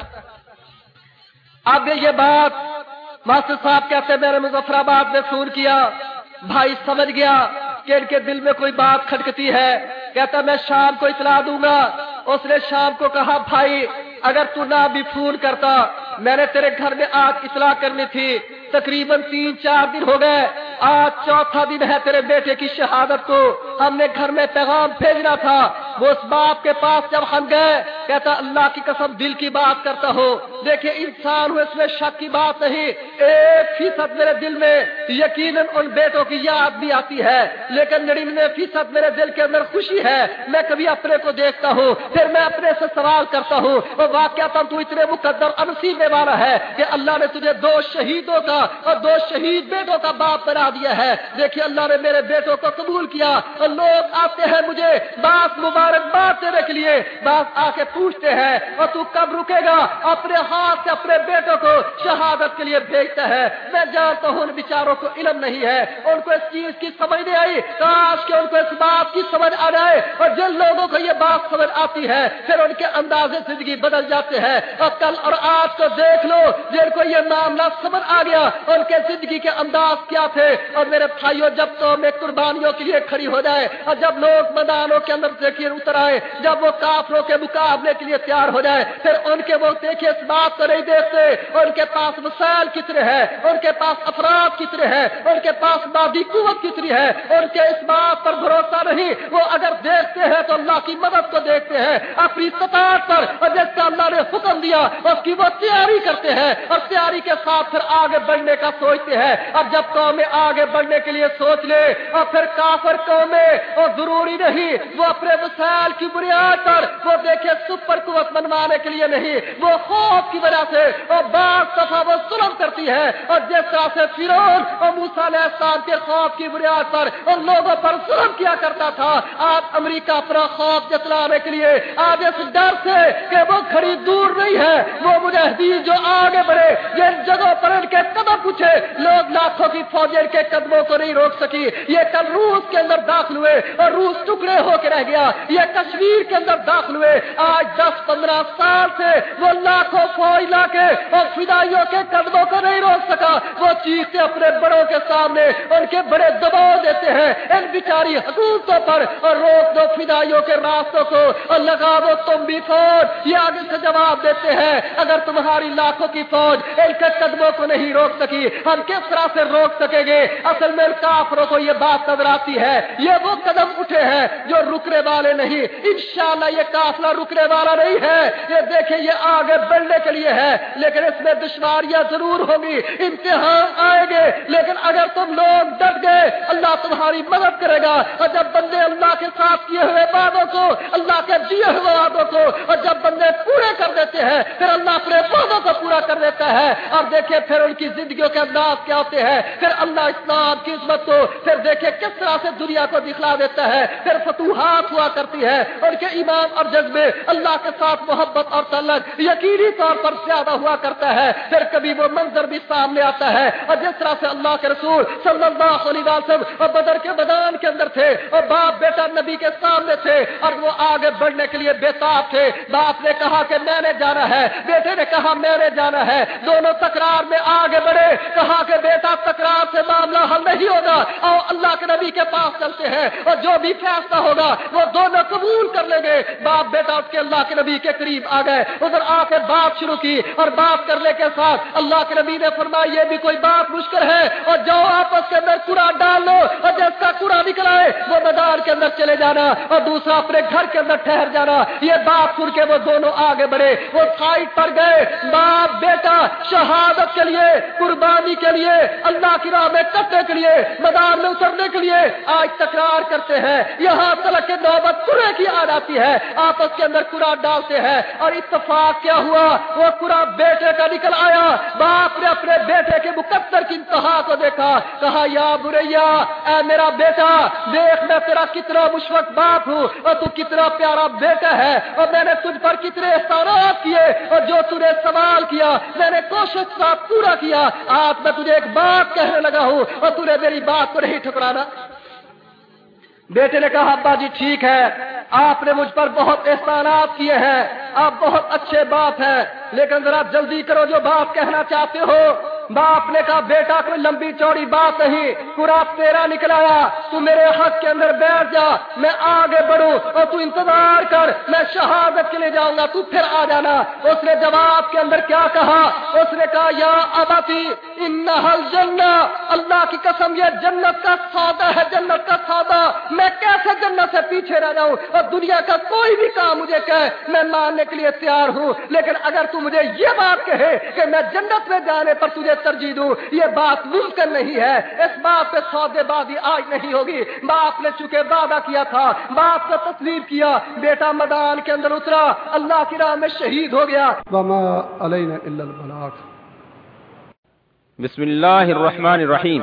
اب یہ بات ماسٹر صاحب کہتے میں نے مظفر آباد میں فون کیا، بھائی سمجھ گیا کہ ان کے دل میں کوئی بات کھٹکتی ہے۔ کہتا میں شام کو اطلاع دوں گا۔ اس نے شام کو کہا، بھائی، اگر تو نہ بھی فون کرتا میں نے تیرے گھر میں آج اطلاع کرنی تھی، تقریباً تین چار دن ہو گئے۔ آج چوتھا دن ہے تیرے بیٹے کی شہادت کو۔ ہم نے گھر میں پیغام بھیجنا تھا۔ وہ اس باپ کے پاس جب ہم گئے، کہتا اللہ کی قسم دل کی بات کرتا ہو دیکھیں انسان ہو، اس میں شک کی بات نہیں۔ ایک فیصد میرے دل میں یقیناً ان بیٹوں کی یاد بھی آتی ہے۔ لیکن نڑینوے فیصد میرے دل کے اندر خوشی ہے۔ میں کبھی اپنے کو دیکھتا ہوں، پھر میں اپنے سے سوال کرتا ہوں، وہ واقعہ تو اتنے مقدر انسیبے والا ہے کہ اللہ نے تجھے دو شہیدوں کا اور دو شہید بیٹوں کا باپ بنا دیا ہے۔ دیکھیے اللہ نے میرے بیٹوں کو قبول کیا اور لوگ آتے ہیں مجھے باس مبارکباد دینے کے لیے باس آ کے پوچھتے ہیں، اور تو کب رکے گا؟ اپنے ہاتھ سے اپنے بیٹوں کو شہادت کے لیے بھیجتا ہے۔ میں جانتا ہوں ان بیچاروں کو علم نہیں ہے، ان کو اس چیز کی سمجھ نہیں آئی۔ کاش کہ ان کو اس بات کی سمجھ آ جائے۔ اور جن لوگوں کو یہ بات سمجھ آتی ہے، پھر ان کے انداز زندگی بدل جاتے ہیں۔ اور کل اور آج کو دیکھ لو، جن کو یہ معاملہ سمجھ آ گیا، ان کے زندگی کے انداز کیا تھے؟ اور میرے بھائیوں، جب تو میں قربانیوں کے لیے کھڑی ہو جائے، اور جب لوگ میدانوں کے اندر دیکھیے اتر آئے، جب وہ کافروں کے مقابلے کے لیے تیار ہو جائے، پھر ان کے وہ دیکھیے اس بات کو نہیں دیکھتے، ان کے پاس مسائل کتنے ہیں ان کے پاس افراد کتنے ہیں ان کے پاس مادی قوت کتنی ہے، ان کے اس بات پر بھروسہ نہیں۔ وہ اگر دیکھتے ہیں تو اللہ کی مدد کو دیکھتے ہیں، اپنی سطاعت پر، اور جس کا اللہ نے حکم دیا، اس کی وہ تیار تیاری کرتے ہیں اور تیاری کے ساتھ پھر آگے بڑھنے کا سوچتے ہیں۔ اب جب قومیں آگے بڑھنے کے لیے سوچ لے اور پھر کافر قومیں، اور ضروری نہیں، وہ اپنے وسائل کی بنیاد پر، وہ دیکھے سپر قوت منوانے کے لیے نہیں، وہ خوف کی وجہ سے، اور بعض دفعہ وہ ظلم کرتی ہے۔ اور جس طرح سے فرون اور موسا علیہ السلام کے خوف کی بنیاد پر ان لوگوں پر ظلم کیا کرتا تھا آج امریکہ اپنا خوف جتلانے کے لیے آج اس ڈر سے کہ وہ کھڑی دور نہیں ہے، وہ مجاہدین جو آگے بڑھے جن جگہوں پر ان کے قدم پوچھے۔ لوگ لاکھوں کی فوجیں کے قدموں کو نہیں روک سکی۔ یہ کل روس کے اندر داخل ہوئے اور روس ٹکڑے ہو کے رہ گیا۔ یہ کشمیر کے اندر داخل ہوئے۔ آج دس پندرہ سال سے وہ لاکھوں فوج لا کے اور فدائیوں کے قدموں کو نہیں روک سکا۔ وہ چیختے اپنے بڑوں کے سامنے ان کے بڑے دباؤ دیتے ہیں، ان بیچاری حکومتوں پر۔ اور روک دو فدائیوں کے راستوں کو اور لگا دو تم بھی فوج۔ یہ آگے سے جواب دیتے ہیں، اگر تمہاری ہماری لاکھوں کی فوج ان کے قدموں کو نہیں روک سکی۔ ہم کس طرح سے روک سکیں گے؟ اصل میں کافروں کو یہ بات نظر آتی ہے۔ یہ وہ قدم اٹھے ہیں جو رکنے والے نہیں۔ انشاءاللہ یہ قافلہ رکنے والا نہیں ہے۔ یہ دیکھیں، یہ آگے بڑھنے کے لیے ہے۔ لیکن اس میں دشواریاں ضرور ہوں گی۔ امتحان آئے گے۔ لیکن اگر تم لوگ ڈٹ گئے، اللہ تمہاری مدد کرے گا۔ اور جب بندے اللہ کے ساتھ کیے ہوئے وعدوں کو، اللہ کے دیے ہوئے وعدوں کو، اور جب بندے پورے کر دیتے ہیں، پھر اللہ اپنے وعدوں کو پورا کر دیتا ہے اور دیکھیں پھر ان کی زندگیوں کے انداز کیا ہوتے ہیں؟ پھر اللہ اسلام کی عزمت کو پھر دیکھیں کس طرح سے دنیا کو دکھلا دیتا ہے؟ پھر فتوحات ہوا کرتی ہے ان کے ایمان اور جذبے اللہ کے ساتھ محبت اور تعلق یقینی طور پر زیادہ ہوا کرتا ہے۔ پھر کبھی وہ منظر بھی سامنے آتا ہے اور جس طرح سے اللہ کے رسول صلی اللہ علیہ وسلم اور بدر کے میدان کے اندر تھے اور باپ بیٹا نبی کے سامنے تھے اور وہ آگے بڑھنے کے لیے بےتاب تھے۔ باپ نے کہا کہ میں نے جانا ہے، بیٹے نے کہا میں نے جانا ہے۔ دونوں تکرار میں آگے بڑھے۔ کہا کہ بیٹا، تکرار سے معاملہ حل نہیں ہوگا۔ اور اللہ کے نبی کے پاس چلتے ہیں اور جو بھی فیصلہ ہوگا، وہ دونوں قبول کر لیں گے۔ باپ بیٹا اس کے اللہ کے نبی کے قریب آ گئے۔ ادھر آ کے بات شروع کی اور بات کرنے کے ساتھ اللہ کے نبی نے فرمایا، یہ بھی کوئی بات مشکل ہے۔ اور جو آپس کے اندر کوڑا ڈال لو اور جس کا کوڑا نکل آئے، وہ میدان کے اندر چلے جانا اور دوسرا اپنے گھر کے اندر ٹھہر جانا۔ یہ بات سن کے وہ دونوں آگے بڑھے۔ وہ سائڈ پر گئے۔ باپ بیٹا شہادت کے لیے، قربانی کے لیے، اللہ کی راہ میں کرنے کے لیے میدان میں اترنے کے لیے آج تکرار کرتے ہیں۔ یہاں تلک کے نوبت پورے کی آ جاتی ہے، آپس کے اندر کوڑا ڈالتے ہیں۔ اور اتفاق کیا ہوا؟ وہ کوڑا بیٹے کا نکل آیا۔ باپ نے اپنے بیٹے کے مقدر کی انتہا کو دیکھا۔ کہا، یا بریا، اے میرا بیٹا، دیکھ میں تیرا کتنا مشفق باپ ہوں، اور تو کتنا پیارا بیٹا ہے، اور میں نے تجھ پر کتنے احسانات کیے، اور جو تجھے سوال کیا، میں نے کوشش کا پورا کیا، آج میں تجھے ایک بات کہنے لگا ہوں اور تجھے میری بات کو نہیں ٹھکرانا۔ بیٹے نے کہا، ابا جی ٹھیک ہے، آپ نے مجھ پر بہت احسانات کیے ہیں، آپ بہت اچھے باپ ہیں۔ لیکن ذرا جلدی کرو جو باپ کہنا چاہتے ہو۔ باپ نے کہا، بیٹا، کوئی لمبی چوڑی بات نہیں۔ پورا تیرا نکلایا تو میرے حق کے اندر بیٹھ جا۔ میں آگے بڑھوں اور تو انتظار کر۔ میں شہادت کے لیے جاؤں گا۔ تو پھر آ جانا۔ اس نے جواب کے اندر کیا کہا؟ اس نے کہا، یا ابتی ان جنت اللہ کی قسم، یہ جنت کا سودا ہے۔ جنت کا سودا میں کیسے جنت سے پیچھے رہ جاؤں؟ اور دنیا کا کوئی بھی کام مجھے کہے، میں ماننے کے لیے تیار ہوں۔ لیکن اگر تو تو مجھے یہ بات کہے کہ میں جنت میں جانے پر تجھے ترجیح دوں، یہ بات ممکن نہیں ہے۔ اس بات پہ سودے بازی آج نہیں ہوگی۔ باپ نے چکے وعدہ کیا تھا، باپ نے تصویر کیا، بیٹا میدان کے اندر اترا، اللہ کی راہ میں شہید ہو گیا۔
وما علینا الا البلاغ۔
بسم اللہ الرحمن الرحیم۔